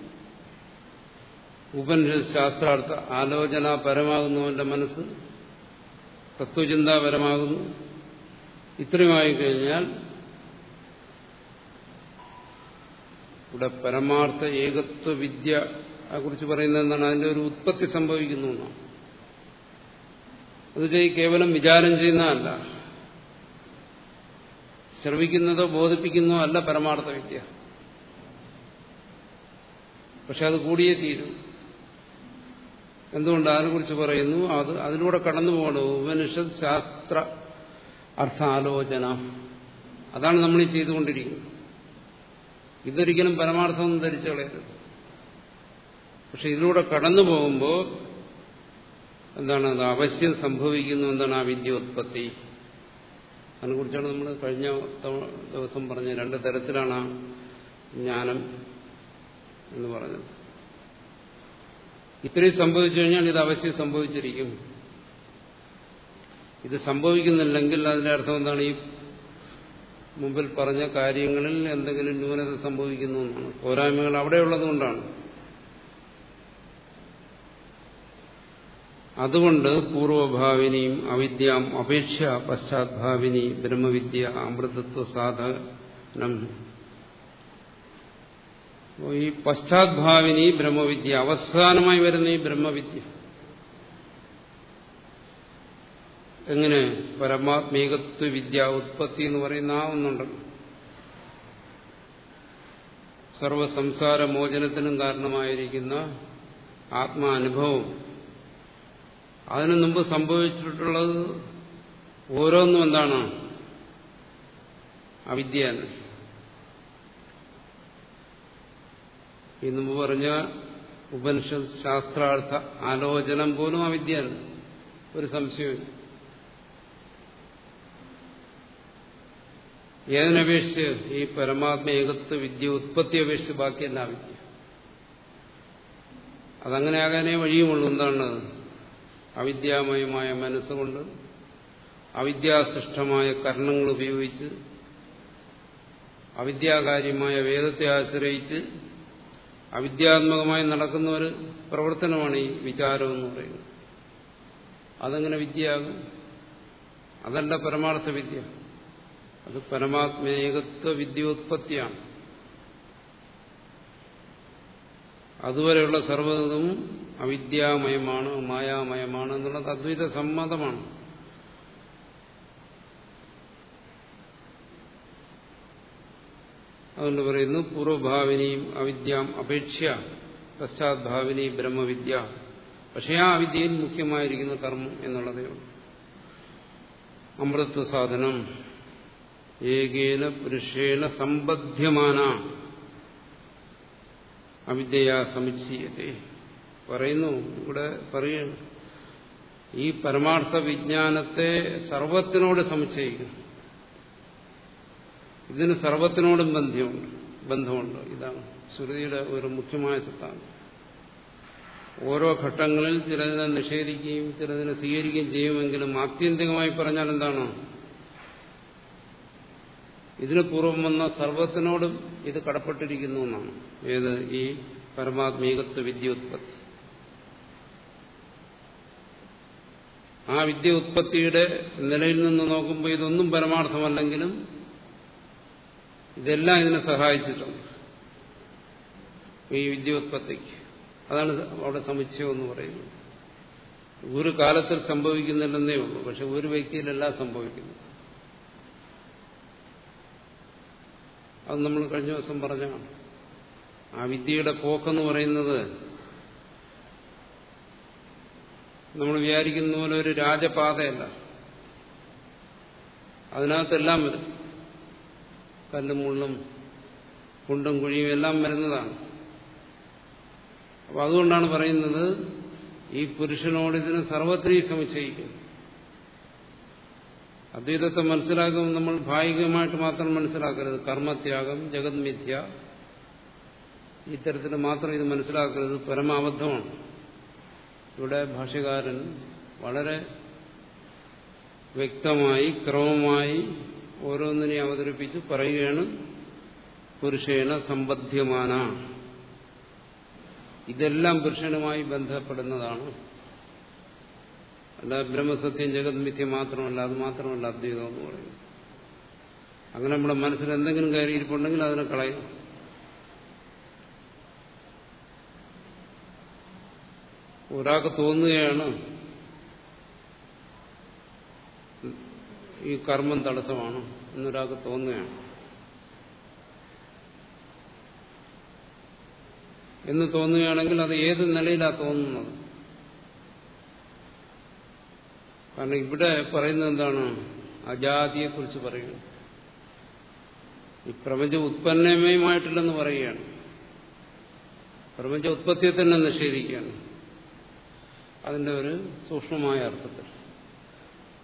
ഉപനിഷത്ത് ശാസ്ത്രാർത്ഥ ആലോചനാപരമാകുന്നു അവന്റെ മനസ്സ്. തത്വചിന്താപരമാകുന്നു. ഇത്രയുമായി കഴിഞ്ഞാൽ ഇവിടെ പരമാർത്ഥ ഏകത്വ വിദ്യ കുറിച്ച് പറയുന്നത് എന്താണ് അതിന്റെ ഒരു ഉത്പത്തി സംഭവിക്കുന്നു അത് ചെയ് കേവലം വിചാരം ചെയ്യുന്നതല്ല ശ്രവിക്കുന്നതോ ബോധിപ്പിക്കുന്നതോ അല്ല പരമാർത്ഥ വിദ്യ. പക്ഷെ അത് കൂടിയേ തീരും. എന്തുകൊണ്ട്? അതിനെക്കുറിച്ച് പറയുന്നു? അത് അതിലൂടെ കടന്നു പോകണം? ഉപനിഷത് ശാസ്ത്ര അർത്ഥാലോചന. അതാണ് നമ്മൾ ഈ ചെയ്തുകൊണ്ടിരിക്കുന്നത്. ഇതൊരിക്കലും പരമാർത്ഥമൊന്നും ധരിച്ചു കളയരുത്. പക്ഷെ ഇതിലൂടെ കടന്നു പോകുമ്പോൾ എന്താണ് അത് അവശ്യം സംഭവിക്കുന്നു എന്താണ് ആ വിദ്യ ഉത്പത്തി. അതിനെക്കുറിച്ചാണ് നമ്മൾ കഴിഞ്ഞ ദിവസം പറഞ്ഞ രണ്ട് തരത്തിലാണ് ആ ജ്ഞാനം എന്ന് പറഞ്ഞത്. ഇത്രയും സംഭവിച്ചു കഴിഞ്ഞാൽ ഇത് അവശ്യം സംഭവിച്ചിരിക്കും. ഇത് സംഭവിക്കുന്നില്ലെങ്കിൽ അതിന്റെ അർത്ഥം എന്താണ്? ഈ മുമ്പിൽ പറഞ്ഞ കാര്യങ്ങളിൽ എന്തെങ്കിലും ന്യൂനത സംഭവിക്കുന്നു എന്നാണ്. പോരായ്മകൾ അവിടെയുള്ളതുകൊണ്ടാണ് അതുകൊണ്ട് പൂർവഭാവിനിയും അവിദ്യാം അപേക്ഷ പശ്ചാത്ഭാവിനി ബ്രഹ്മവിദ്യ അമൃതത്വ സാധനം. ഈ പശ്ചാത്ഭാവിനി ബ്രഹ്മവിദ്യ അവസാനമായി വരുന്ന ഈ ബ്രഹ്മവിദ്യ. എങ്ങനെ പരമാത്മീകത്വ വിദ്യ ഉത്പത്തി എന്ന് പറയുന്ന ആ ഒന്നുണ്ടല്ലോ. സർവസംസാര മോചനത്തിനും കാരണമായിരിക്കുന്ന ആത്മാനുഭവം. അതിനു മുമ്പ് സംഭവിച്ചിട്ടുള്ളത് ഓരോന്നും എന്താണ്? അവിദ്യ ഈ മുമ്പ് പറഞ്ഞ ഉപനിഷത്ത് ശാസ്ത്രാർത്ഥ ആലോചനം പോലും അവിദ്യ ഒരു സംശയമില്ല ഏതിനപേക്ഷിച്ച് ഈ പരമാത്മ ഏകത്വ വിദ്യ ഉത്പത്തി അപേക്ഷിച്ച് ബാക്കിയെല്ലാം വിദ്യ. അതങ്ങനെ ആകാനേ വഴിയുമുള്ളൂ. എന്താണ്? അവിദ്യാമയമായ മനസ്സുകൊണ്ട് അവിദ്യാസൃഷ്ടമായ കർണങ്ങൾ ഉപയോഗിച്ച് അവിദ്യാകാര്യമായ വേദത്തെ ആശ്രയിച്ച് അവിദ്യാത്മകമായി നടക്കുന്ന ഒരു പ്രവർത്തനമാണ് ഈ വിചാരം എന്ന് പറയുന്നത്. അതെങ്ങനെ വിദ്യയാകും. അതല്ല പരമാർത്ഥ വിദ്യ. അത് പരമാത്മേകത്വ വിദ്യോത്പത്തിയാണ്. അതുവരെയുള്ള സർവതും അവിദ്യാമയമാണ് മായാമയമാണ് എന്നുള്ളത് അദ്വൈത സമ്മതമാണ്. അതുകൊണ്ട് പറയുന്നു പൂർവഭാവിനിയും അവിദ്യാം അപേക്ഷ പശ്ചാത്ഭാവിനി ബ്രഹ്മവിദ്യ. പക്ഷേ ആ അവിദ്യയിൽ മുഖ്യമായിരിക്കുന്ന കർമ്മം എന്നുള്ളതേ ഉള്ളൂ. അമൃത്വ സാധനം ഏകേന പുരുഷേണ സമ്പദ്ധ്യമാന. അവിദ്യയാ സമുച്ചീയത്തെ. പറയുന്നു ഇവിടെ പറയുന്നു ഈ പരമാർത്ഥ വിജ്ഞാനത്തെ സർവത്തിനോട് സമുച്ചയിക്കുന്നു. ഇതിന് സർവത്തിനോടും ബന്ധമുണ്ട് ബന്ധമുണ്ട്. ഇതാണ് ശ്രുതിയുടെ ഒരു മുഖ്യമായ സിദ്ധാന്തം. ഓരോ ഘട്ടങ്ങളിൽ ചിലതിനെ നിഷേധിക്കുകയും ചിലതിനെ സ്വീകരിക്കുകയും ചെയ്യുമെങ്കിലും ആത്യന്തികമായി പറഞ്ഞാൽ എന്താണ്? ഇതിന് പൂർവം വന്ന സർവത്തിനോടും ഇത് കടപ്പെട്ടിരിക്കുന്നു എന്നാണ്. ഏത്? ഈ പരമാത്മീകത്വ വിദ്യോത്പത്തി ആ വിദ്യ ഉത്പത്തിയുടെ നിലയിൽ നിന്ന് നോക്കുമ്പോൾ ഇതൊന്നും പരമാർത്ഥമല്ലെങ്കിലും ഇതെല്ലാം ഇതിനെ സഹായിച്ചിട്ടുണ്ട്. ഈ വിദ്യോത്പത്തിക്ക് അതാണ് അവിടെ സമുച്ചയം എന്ന് പറയുന്നത്. ഒരു കാലത്തിൽ സംഭവിക്കുന്നില്ലെന്നേ ഉള്ളൂ. പക്ഷെ ഒരു വ്യക്തിയിലെല്ലാം സംഭവിക്കുന്നു. അത് നമ്മൾ കഴിഞ്ഞ ദിവസം പറഞ്ഞാണ് ആ വിദ്യയുടെ പോക്കെന്ന് പറയുന്നത് നമ്മൾ വിചാരിക്കുന്ന പോലെ ഒരു രാജപാതയല്ല. അതിനകത്തെല്ലാം വരും. കല്ലും മുള്ളും കുണ്ടും കുഴിയും എല്ലാം വരുന്നതാണ്. അപ്പൊ അതുകൊണ്ടാണ് പറയുന്നത് ഈ പുരുഷനോട് ഇതിന് സർവത്രീ സമുച്ചയിക്കുന്നു അദ്വൈതത്തെ മനസ്സിലാക്കുമ്പോൾ നമ്മൾ ഭാഗികമായിട്ട് മാത്രം മനസ്സിലാക്കരുത്. കർമ്മത്യാഗം ജഗത് മിഥ്യ. ഇത്തരത്തിൽ മാത്രം ഇത് മനസ്സിലാക്കരുത്. പരമാബദ്ധമാണ്. ഇവിടെ ഭാഷകാരൻ വളരെ വ്യക്തമായി ക്രമമായി ഓരോന്നിനെ അവതരിപ്പിച്ച് പറയുകയാണ് പുരുഷേണ സമ്പദ്ധ്യമാന. ഇതെല്ലാം പുരുഷനുമായി ബന്ധപ്പെടുന്നതാണ്. അല്ല ബ്രഹ്മസത്യം ജഗത് മിഥ്യ മാത്രമല്ല അത് മാത്രമല്ല അദ്വൈതം എന്ന് പറയുന്നത് അങ്ങനെ നമ്മുടെ മനസ്സിൽ എന്തെങ്കിലും കയറിയിരിപ്പുണ്ടെങ്കിൽ അതിനെ കളയും. ഒരാൾക്ക് തോന്നുകയാണ് ഈ കർമ്മം തടസ്സമാണ് എന്നൊരാൾക്ക് തോന്നുകയാണ്. എന്ന് തോന്നുകയാണെങ്കിൽ അത് ഏത് നിലയിലാണ് തോന്നുന്നത്? കാരണം ഇവിടെ പറയുന്നത് എന്താണ്? അജാതിയെ കുറിച്ച് പറയുന്നു. ഈ പ്രപഞ്ചം ഉത്പന്നമയമായിട്ടില്ലെന്ന് പറയുകയാണ്. പ്രപഞ്ച ഉത്പത്തിയെ തന്നെ നിഷേധിക്കുകയാണ്. അതിന്റെ ഒരു സൂക്ഷ്മമായ അർത്ഥത്തിൽ.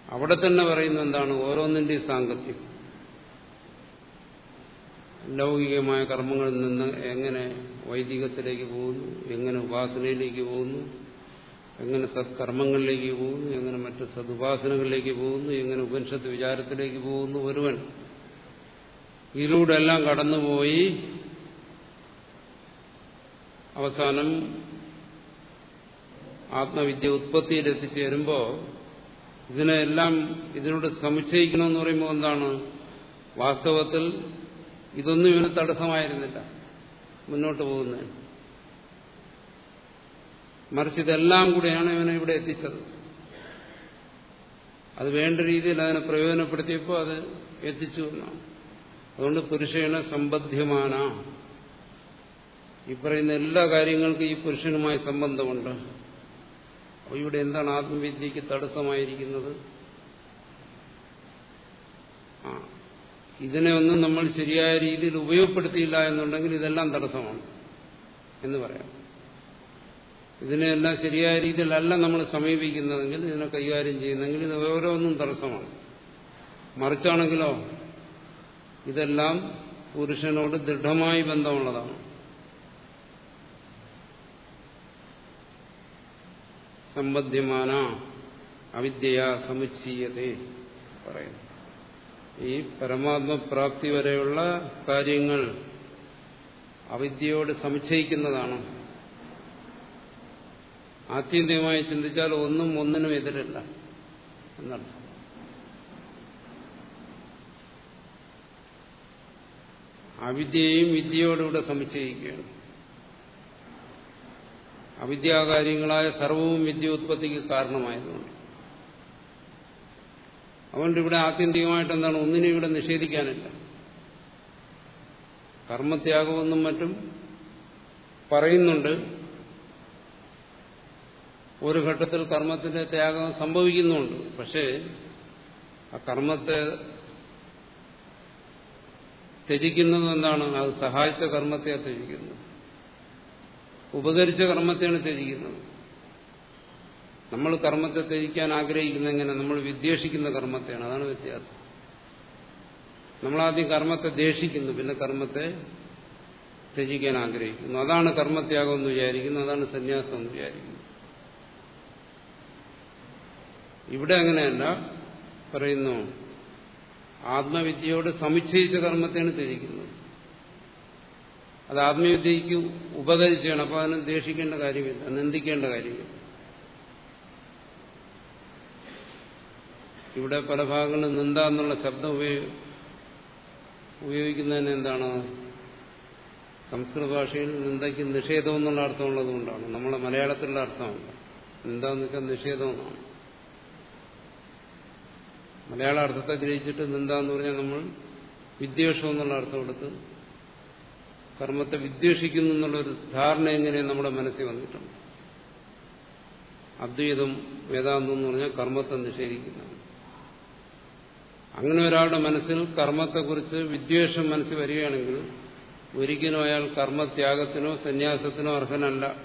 അവിടെ തന്നെ പറയുന്ന എന്താണ്? ഓരോന്നിന്റെയും സാങ്കത്യം. ലൗകികമായ കർമ്മങ്ങളിൽ നിന്ന് എങ്ങനെ വൈദികത്തിലേക്ക് പോകുന്നു? എങ്ങനെ ഉപാസനയിലേക്ക് പോകുന്നു? എങ്ങനെ സത്കർമ്മങ്ങളിലേക്ക് പോകുന്നു എങ്ങനെ മറ്റ് സതുപാസനകളിലേക്ക് പോകുന്നു എങ്ങനെ ഉപനിഷത്ത് വിചാരത്തിലേക്ക് പോകുന്നു ഒരുവൻ. ഇതിലൂടെ എല്ലാം കടന്നുപോയി. അവസാനം ആത്മവിദ്യ ഉത്പത്തിയിൽ എത്തിച്ചേരുമ്പോൾ ഇതിനെല്ലാം ഇതിനോട് സമുച്ചയിക്കണമെന്ന് പറയുമ്പോൾ എന്താണ്? വാസ്തവത്തിൽ ഇതൊന്നും ഇവന് തടസ്സമായിരുന്നില്ല. മുന്നോട്ട് പോകുന്നതിന്. മറിച്ച് ഇതെല്ലാം കൂടിയാണ് ഇവനെ ഇവിടെ എത്തിച്ചത്. അത് വേണ്ട രീതിയിൽ അതിനെ പ്രയോജനപ്പെടുത്തിയപ്പോൾ അത് എത്തിച്ചു എന്നാണ്. അതുകൊണ്ട് പുരുഷേണ സമ്പദ്ധ്യമാന ഈ പറയുന്ന എല്ലാ കാര്യങ്ങൾക്കും ഈ പുരുഷനുമായി സംബന്ധമുണ്ട്. അപ്പോൾ ഇവിടെ എന്താണ് ആത്മവിദ്യക്ക് തടസ്സമായിരിക്കുന്നത്? ഇതിനെ ഒന്നും നമ്മൾ ശരിയായ രീതിയിൽ ഉപയോഗപ്പെടുത്തിയില്ല എന്നുണ്ടെങ്കിൽ ഇതെല്ലാം തടസ്സമാണ് എന്ന് പറയാം. ഇതിനെല്ലാം ശരിയായ രീതിയിലല്ല നമ്മൾ സമീപിക്കുന്നതെങ്കിൽ ഇതിനെ കൈകാര്യം ചെയ്യുന്നെങ്കിൽ ഇത് ഓരോന്നും തടസ്സമാണ്. മറിച്ചാണെങ്കിലോ ഇതെല്ലാം പുരുഷനോട് ദൃഢമായി ബന്ധമുള്ളതാണ്. സമ്പദ്യമാന അവിദ്യയാ സമുച്ചീയതേ പറയുന്നു. ഈ പരമാത്മപ്രാപ്തി വരെയുള്ള കാര്യങ്ങൾ അവിദ്യയോട് സമുച്ചയിക്കുന്നതാണ്. ആത്യന്തികമായി ചിന്തിച്ചാൽ ഒന്നും ഒന്നിനും എതിരല്ല എന്നർത്ഥം. അവിദ്യയെയും വിദ്യയോടുകൂടെ സമുച്ചയിക്കുകയാണ്. അവിദ്യാകാര്യങ്ങളായ സർവവും വിദ്യോത്പത്തിക്ക് കാരണമായതുകൊണ്ട്. അതുകൊണ്ട് ഇവിടെ ആത്യന്തികമായിട്ട് എന്താണ്? ഒന്നിനും ഇവിടെ നിഷേധിക്കാനില്ല. കർമ്മത്യാഗമെന്നും മറ്റും പറയുന്നുണ്ട്. ഒരു ഘട്ടത്തിൽ കർമ്മത്തിന്റെ ത്യാഗം സംഭവിക്കുന്നുണ്ട്. പക്ഷേ ആ കർമ്മത്തെ ത്യജിക്കുന്നത് എന്താണ്? അത് സഹായിച്ച കർമ്മത്തെ ത്യജിക്കുന്നത്. ഉപകരിച്ച കർമ്മത്തെയാണ് ത്യജിക്കുന്നത്. നമ്മൾ കർമ്മത്തെ ത്യജിക്കാൻ ആഗ്രഹിക്കുന്ന എങ്ങനെ? നമ്മൾ വിദ്വേഷിക്കുന്ന കർമ്മത്തെയാണ്. അതാണ് വ്യത്യാസം. നമ്മളാദ്യം കർമ്മത്തെ ദേഷിക്കുന്നു പിന്നെ കർമ്മത്തെ ത്യജിക്കാൻ ആഗ്രഹിക്കുന്നു. അതാണ് കർമ്മത്യാഗം എന്ന് വിചാരിക്കുന്നു അതാണ് സന്യാസം എന്ന് വിചാരിക്കുന്നു. ഇവിടെ അങ്ങനെയല്ല. പറയുന്നു ആത്മവിദ്യയോട് സമുച്ചയിച്ച കർമ്മത്തെയാണ് ത്യജിക്കുന്നത്. അത് ആത്മവിദ്യയ്ക്ക് ഉപകരിച്ചാണ് അപ്പോൾ അതിനെ ദേഷിക്കേണ്ട കാര്യമില്ല നിന്ദിക്കേണ്ട കാര്യമില്ല. ഇവിടെ പല ഭാഗങ്ങളിലും നിന്ദ എന്നുള്ള ശബ്ദം ഉപയോഗിക്കുന്നതിന് എന്താണ്? സംസ്കൃത ഭാഷയിൽ നിന്ദയ്ക്ക് നിഷേധം എന്നുള്ള അർത്ഥമുള്ളത് കൊണ്ടാണ് നമ്മളെ മലയാളത്തിലുള്ള അർത്ഥമല്ല നിന്ദ എന്ന് വെച്ചാൽ നിഷേധമെന്നാണ് മലയാള അർത്ഥത്തെ ഗ്രഹിച്ചിട്ട് നിന്താന്ന് പറഞ്ഞാൽ നമ്മൾ വിദ്വേഷം എന്നുള്ള അർത്ഥം എടുത്ത് കർമ്മത്തെ വിദ്വേഷിക്കുന്നു എന്നുള്ളൊരു ധാരണ എങ്ങനെ നമ്മുടെ മനസ്സിൽ വന്നിട്ടുണ്ട്. അദ്വൈതം വേദാന്തം എന്ന് പറഞ്ഞാൽ കർമ്മത്തെ നിഷേധിക്കുന്നതാണ്. അങ്ങനെ ഒരാളുടെ മനസ്സിൽ കർമ്മത്തെക്കുറിച്ച് വിദ്വേഷം മനസ്സിൽ വരികയാണെങ്കിൽ ഒരിക്കലും അയാൾ കർമ്മത്യാഗത്തിനോ സന്യാസത്തിനോ അർഹനല്ല.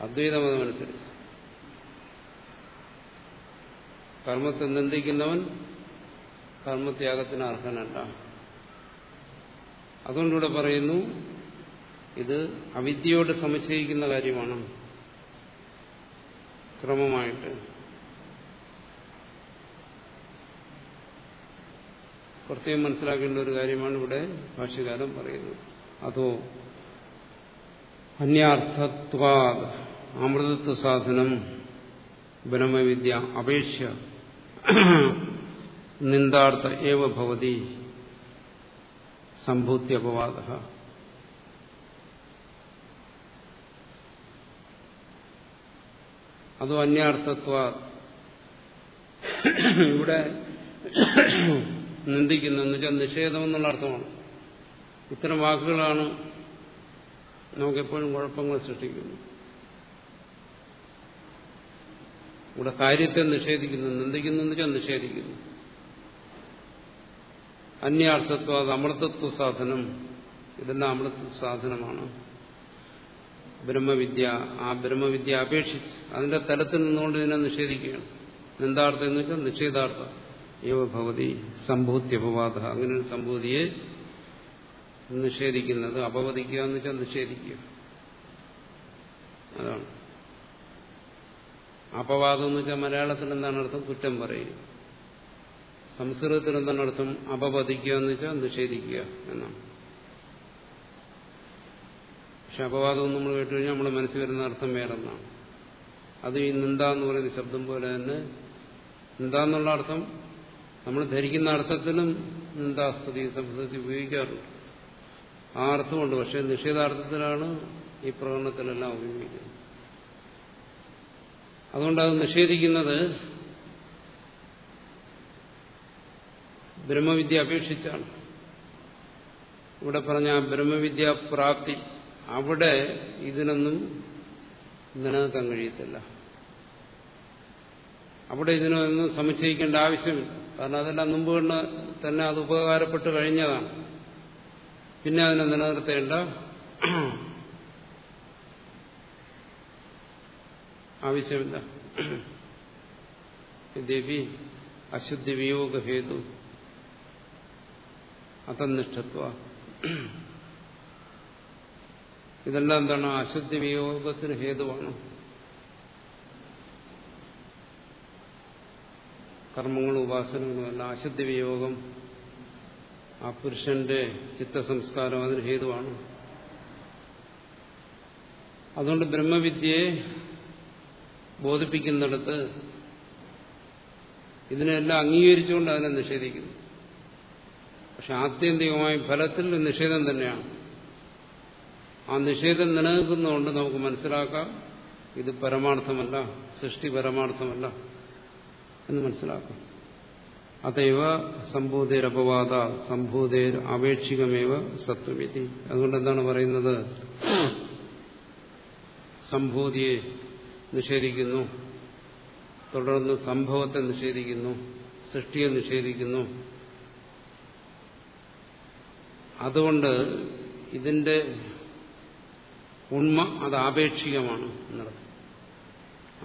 അദ്വൈതമതമനുസരിച്ച്. കർമ്മത്തെ നിന്ദിക്കുന്നവൻ കർമ്മത്യാഗത്തിന് അർഹനല്ല. അതുകൊണ്ടിവിടെ പറയുന്നു ഇത് അവിദ്യയോട് സമുച്ചയിക്കുന്ന കാര്യമാണ് ക്രമമായിട്ട്. പ്രത്യേകം മനസ്സിലാക്കേണ്ട ഒരു കാര്യമാണ് ഇവിടെ ഭാഷ്യകാലം പറയുന്നത്. അതോ അന്യാർത്ഥത്വാ അമൃതത്വ സാധനം ബ്രഹ്മവിദ്യ അപേക്ഷ നിന്ദാർത്ഥ ഏവ ഭവതി സംഭൂത്യപവാദ അതോ അന്യാർത്ഥത്വ ഇവിടെ നിന്ദിക്കുന്നു എന്ന് വെച്ചാൽ നിഷേധം എന്നുള്ള അർത്ഥമാണ്. ഇത്തരം വാക്കുകളാണ് നമുക്കെപ്പോഴും കുഴപ്പങ്ങൾ സൃഷ്ടിക്കുന്നത്. ഇവിടെ കാര്യത്തെ നിഷേധിക്കുന്നു നിന്ദിക്കുന്നു എന്ന് വെച്ചാൽ നിഷേധിക്കുന്നു. അന്യാർത്ഥത്വ അത് അമൃതത്വ സാധനം ഇതെല്ലാം അമൃതത്വ സാധനമാണ്. ബ്രഹ്മവിദ്യ ആ ബ്രഹ്മവിദ്യ അപേക്ഷിച്ച് അതിന്റെ തലത്തിൽ നിന്നുകൊണ്ട് ഇതിനെ നിഷേധിക്കുകയാണ്. നിന്ദാർത്ഥം എന്ന് വെച്ചാൽ നിഷേധാർത്ഥം. ഏവ ഭവതി സംഭൂത്യപവാദ അങ്ങനെ ഒരു സംഭൂതിയെ നിഷേധിക്കുന്നത് അപവദിക്കുക എന്ന് വെച്ചാൽ നിഷേധിക്കുക. അതാണ്. അപവാദം എന്ന് വെച്ചാൽ മലയാളത്തിൽ എന്താണ് അർത്ഥം? കുറ്റം പറയുക സംസ്കൃതത്തിൽ എന്താണ് അർത്ഥം? അപവദിക്കുക എന്ന് വെച്ചാൽ നിഷേധിക്കുക എന്നാണ്. പക്ഷെ അപവാദം നമ്മൾ കേട്ടു കഴിഞ്ഞാൽ നമ്മുടെ മനസ്സിൽ വരുന്ന അർത്ഥം വേറെന്നാണ്. അത് ഈ നിന്ദ എന്ന് പറയുന്ന ശബ്ദം പോലെ തന്നെ നിന്ദ എന്നുള്ള അർത്ഥം നമ്മൾ ധരിക്കുന്ന അർത്ഥത്തിലും നിന്ദാസ്തുതി സംസ്കൃതി ഉപയോഗിക്കാറുണ്ട്. ആ അർത്ഥമുണ്ട്. പക്ഷെ നിഷേധാർത്ഥത്തിലാണ് ഈ പ്രകടനത്തിലെല്ലാം ഉപയോഗിക്കുന്നത്. അതുകൊണ്ട് അത് നിഷേധിക്കുന്നത് ബ്രഹ്മവിദ്യ അപേക്ഷിച്ചാണ്. ഇവിടെ പറഞ്ഞ ബ്രഹ്മവിദ്യ പ്രാപ്തി അവിടെ ഇതിനൊന്നും നിലനിൽക്കാൻ കഴിയത്തില്ല. അവിടെ ഇതിനൊന്നും സമുച്ചയിക്കേണ്ട ആവശ്യമില്ല. കാരണം അതെല്ലാം മുമ്പ് തന്നെ അത് ഉപകാരപ്പെട്ട് കഴിഞ്ഞതാണ്. പിന്നെ അതിനെ നിലനിർത്തേണ്ട ആവശ്യമില്ല. ദേവി അശുദ്ധി വിയോഗ ഹേതു. അതനിഷ്ഠത്വ ഇതെല്ലാം എന്താണ്? അശുദ്ധി വിയോഗത്തിന് ഹേതുവാണ്. കർമ്മങ്ങളും ഉപാസനകളും എല്ലാം അശുദ്ധി വിയോഗം ആ പുരുഷന്റെ ചിത്തസംസ്കാരം അതിന് ഹേതുവാണ്. അതുകൊണ്ട് ബ്രഹ്മവിദ്യയെ ബോധിപ്പിക്കുന്നിടത്ത് ഇതിനെല്ലാം അംഗീകരിച്ചുകൊണ്ട് അതിനെ നിഷേധിക്കുന്നു. പക്ഷെ ആത്യന്തികമായി ഫലത്തിൽ നിഷേധം തന്നെയാണ്. ആ നിഷേധം നിലനിൽക്കുന്നതുകൊണ്ട് നമുക്ക് മനസ്സിലാക്കാം ഇത് പരമാർത്ഥമല്ല സൃഷ്ടി പരമാർത്ഥമല്ല എന്ന് മനസ്സിലാക്കാം. അതൈവ സംഭൂതേരപവാദ സംഭൂതേർ ആപേക്ഷികമേവ സത്വമിതി. അതുകൊണ്ട് എന്താണ് പറയുന്നത്? സംഭൂതിയെ നിഷേധിക്കുന്നു. തുടർന്ന് സംഭവത്തെ നിഷേധിക്കുന്നു. സൃഷ്ടിയെ നിഷേധിക്കുന്നു. അതുകൊണ്ട് ഇതിന്റെ ഉണ്മ അത് ആപേക്ഷികമാണ് എന്നുള്ളത്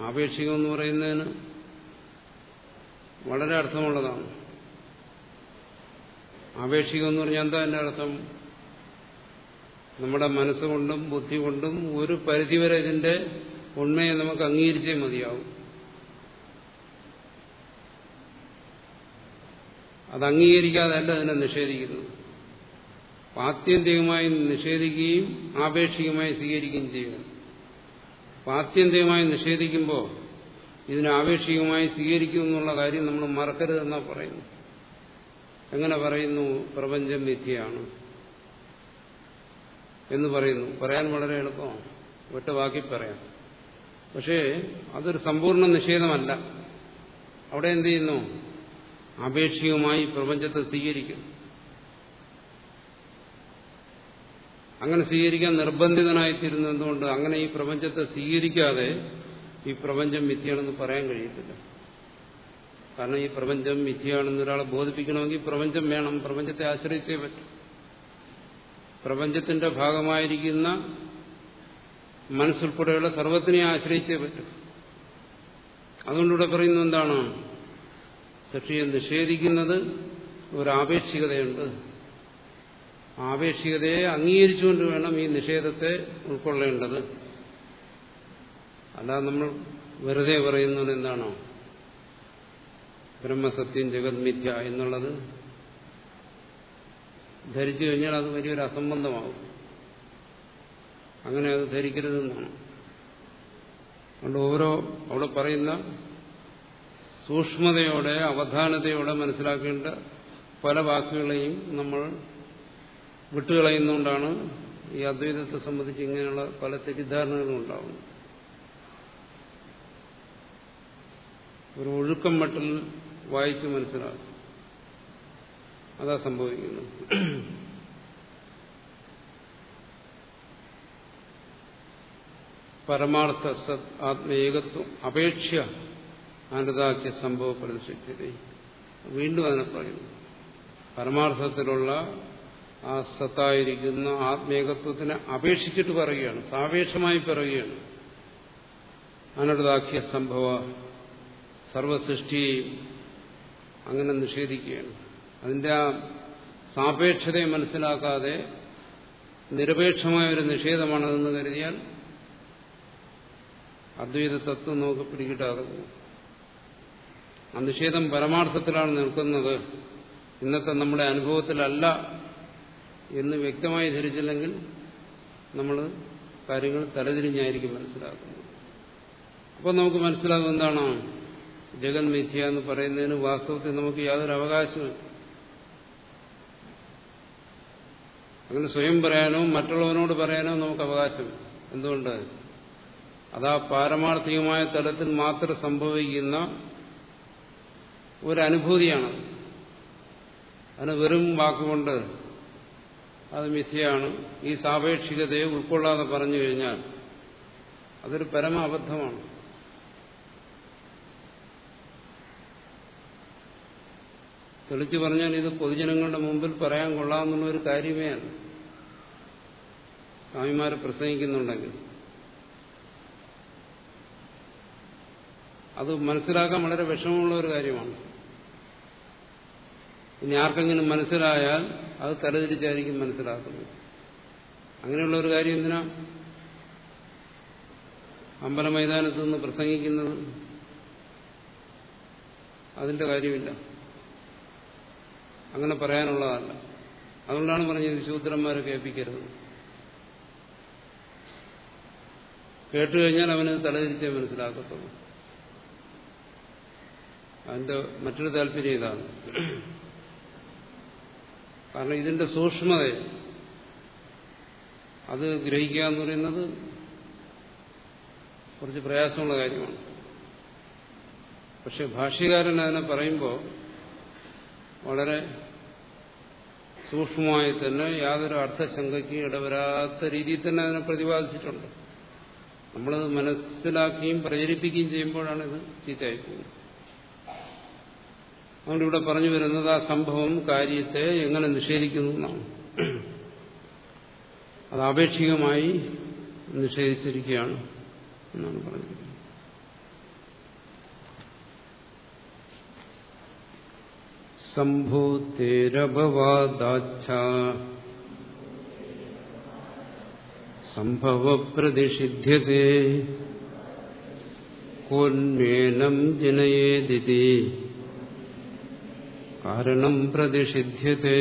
ആപേക്ഷികം എന്ന് പറയുന്നതിന് വളരെ അർത്ഥമുള്ളതാണ്. ആപേക്ഷികം എന്ന് പറഞ്ഞാൽ എന്താ എന്റെ അർത്ഥം? നമ്മുടെ മനസ്സുകൊണ്ടും ബുദ്ധി കൊണ്ടും ഒരു പരിധിവരെ ഇതിന്റെ ഉണ്മയെ നമുക്ക് അംഗീകരിച്ചേ മതിയാവും. അത് അംഗീകരിക്കാതെ അല്ല അതിനെ നിഷേധിക്കുന്നത്. ആത്യന്തികമായി നിഷേധിക്കുകയും ആപേക്ഷികമായി സ്വീകരിക്കുകയും ചെയ്യുക. ആത്യന്തികമായി നിഷേധിക്കുമ്പോൾ ഇതിനെ ആപേക്ഷികമായി സ്വീകരിക്കും എന്നുള്ള കാര്യം നമ്മൾ മറക്കരുതെന്നാ പറയുന്നു എങ്ങനെ പറയുന്നു? പ്രപഞ്ചം മിഥ്യയാണ് എന്ന് പറയുന്നു. പറയാൻ വളരെ എളുപ്പമാണ്. ഒറ്റ വാക്കി പറയാം. പക്ഷേ അതൊരു സമ്പൂർണ നിഷേധമല്ല. അവിടെ എന്ത് ചെയ്യുന്നു? ആപേക്ഷികമായി പ്രപഞ്ചത്തെ സ്വീകരിക്കുന്നു അങ്ങനെ സ്വീകരിക്കാൻ നിർബന്ധിതനായിത്തീരുന്നു എന്തുകൊണ്ട് അങ്ങനെ ഈ പ്രപഞ്ചത്തെ സ്വീകരിക്കാതെ ഈ പ്രപഞ്ചം മിഥ്യയാണെന്ന് പറയാൻ കഴിയത്തില്ല. കാരണം ഈ പ്രപഞ്ചം മിഥ്യയാണെന്ന് ഒരാളെ ബോധിപ്പിക്കണമെങ്കിൽ പ്രപഞ്ചം വേണം. പ്രപഞ്ചത്തെ ആശ്രയിച്ചേ പറ്റും. പ്രപഞ്ചത്തിന്റെ ഭാഗമായിരിക്കുന്ന മനസ്സുൾപ്പെടെയുള്ള സർവത്തിനെ ആശ്രയിച്ചേ പറ്റും. അതുകൊണ്ടിവിടെ പറയുന്നത് എന്താണ്? സൃഷ്ടിയെ നിഷേധിക്കുന്നത് ഒരാപേക്ഷികതയുണ്ട്. ആപേക്ഷികതയെ അംഗീകരിച്ചുകൊണ്ട് വേണം ഈ നിഷേധത്തെ ഉൾക്കൊള്ളേണ്ടത്. അല്ലാതെ നമ്മൾ വെറുതെ പറയുന്നത് എന്താണോ? ബ്രഹ്മസത്യം ജഗത് മിഥ്യ എന്നുള്ളത് ധരിച്ചു കഴിഞ്ഞാൽ അത് വലിയൊരു അസംബന്ധമാകും. അങ്ങനെ അത് ധരിക്കരുതെന്നാണ്. അതുകൊണ്ട് ഓരോ അവിടെ പറയുന്ന സൂക്ഷ്മതയോടെ അവധാനതയോടെ മനസ്സിലാക്കേണ്ട പല വാക്കുകളെയും നമ്മൾ വിട്ടുകളയുന്നുകൊണ്ടാണ് ഈ അദ്വൈതത്തെ സംബന്ധിച്ച് ഇങ്ങനെയുള്ള പല തെറ്റിദ്ധാരണകളും ഉണ്ടാവുന്നത്. ഒരു ഒഴുക്കം മട്ടിൽ വായിച്ച് മനസ്സിലാക്കും. അതാ സംഭവിക്കുന്നത്. പരമാർത്ഥ സത് ആത്മേകത്വം അപേക്ഷ അനുതാക്കിയ സംഭവ പ്രതിഷ്ഠിച്ചത് വീണ്ടും അതിനെ പറയുന്നു. പരമാർത്ഥത്തിലുള്ള ആ സത്തായിരിക്കുന്ന ആത്മേകത്വത്തിനെ അപേക്ഷിച്ചിട്ട് പറയുകയാണ്. സാപേക്ഷമായി പറയുകയാണ്. അനുതാക്കിയ സംഭവ സർവസൃഷ്ടിയെയും അങ്ങനെ നിഷേധിക്കുകയാണ്. അതിന്റെ ആ സാപേക്ഷതയെ മനസ്സിലാക്കാതെ നിരപേക്ഷമായ ഒരു നിഷേധമാണതെന്ന് കരുതിയാൽ അദ്വൈത തത്വം നമുക്ക് പിടികിട്ടാതെ ആ നിഷേധം പരമാർത്ഥത്തിലാണ് നിൽക്കുന്നത്. ഇന്നത്തെ നമ്മുടെ അനുഭവത്തിലല്ല എന്ന് വ്യക്തമായി ധരിച്ചില്ലെങ്കിൽ നമ്മൾ കാര്യങ്ങൾ തലതിരിഞ്ഞായിരിക്കും മനസ്സിലാക്കുന്നത്. അപ്പോൾ നമുക്ക് മനസ്സിലാകും എന്താണ്? ജഗൻ മിഥ്യ എന്ന് പറയുന്നതിന് വാസ്തവത്തിൽ നമുക്ക് യാതൊരു അവകാശവും അങ്ങനെ സ്വയം പറയാനോ മറ്റുള്ളവനോട് പറയാനോ നമുക്ക് അവകാശം എന്തുകൊണ്ട്? അതാ പാരമാർത്ഥികമായ തലത്തിൽ മാത്രം സംഭവിക്കുന്ന ഒരനുഭൂതിയാണ്. അതിന് വെറും വാക്കുകൊണ്ട് അത് മിഥ്യയാണ്. ഈ സാപേക്ഷികതയെ ഉൾക്കൊള്ളാതെ പറഞ്ഞു കഴിഞ്ഞാൽ അതൊരു പരമ അബദ്ധമാണ് തെളിച്ചു പറഞ്ഞാൽ ഇത് പൊതുജനങ്ങളുടെ മുമ്പിൽ പറയാൻ കൊള്ളാമെന്നുള്ള ഒരു കാര്യമേ അല്ല. സ്വാമിമാരെ പ്രസംഗിക്കുന്നുണ്ടെങ്കിൽ. അത് മനസ്സിലാക്കാൻ വളരെ വിഷമമുള്ള ഒരു കാര്യമാണ്. ഇനി ആർക്കെങ്കിലും മനസ്സിലായാൽ അത് തലതിരിച്ചായിരിക്കും മനസ്സിലാക്കുന്നത്. അങ്ങനെയുള്ള ഒരു കാര്യം എന്തിനാ? അമ്പല മൈതാനത്ത് നിന്ന് പ്രസംഗിക്കുന്നത് അതിന്റെ കാര്യമില്ല. അങ്ങനെ പറയാനുള്ളതല്ല. അതുകൊണ്ടാണ് പറഞ്ഞത് ശൂദ്രന്മാരെ കേൾപ്പിക്കരുത്. കേട്ടുകഴിഞ്ഞാൽ അവന് തലതിരിച്ചേ മനസ്സിലാക്കത്തുള്ളൂ. അതിന്റെ മറ്റൊരു താല്പര്യം ഇതാണ്. കാരണം ഇതിന്റെ സൂക്ഷ്മത അത് ഗ്രഹിക്കുക എന്ന് പറയുന്നത് കുറച്ച് പ്രയാസമുള്ള കാര്യമാണ്. പക്ഷെ ഭാഷ്യകാരൻ അതിനെ പറയുമ്പോൾ വളരെ സൂക്ഷ്മമായി തന്നെ യാതൊരു അർത്ഥശങ്കയ്ക്ക് ഇടവരാത്ത രീതിയിൽ തന്നെ അതിനെ പ്രതിപാദിച്ചിട്ടുണ്ട്. നമ്മളത് മനസ്സിലാക്കുകയും പ്രചരിപ്പിക്കുകയും ചെയ്യുമ്പോഴാണ് ഇത് ചീത്തയായി പോകുന്നത്. അതുകൊണ്ട് ഇവിടെ പറഞ്ഞു വരുന്നത് ആ സംഭവം കാര്യത്തെ എങ്ങനെ നിഷേധിക്കുന്നു എന്നാണ്. അത് ആപേക്ഷികമായി നിഷേധിച്ചിരിക്കുകയാണ് എന്നാണ് പറഞ്ഞിരിക്കുന്നത്. സംഭൂത്തേരഭവാദാച്ഛ സംഭവപ്രതിഷിധ്യത്തെ കോന്മേനം ജനയേദിതി കാരണം പ്രതിഷിധ്യത്തെ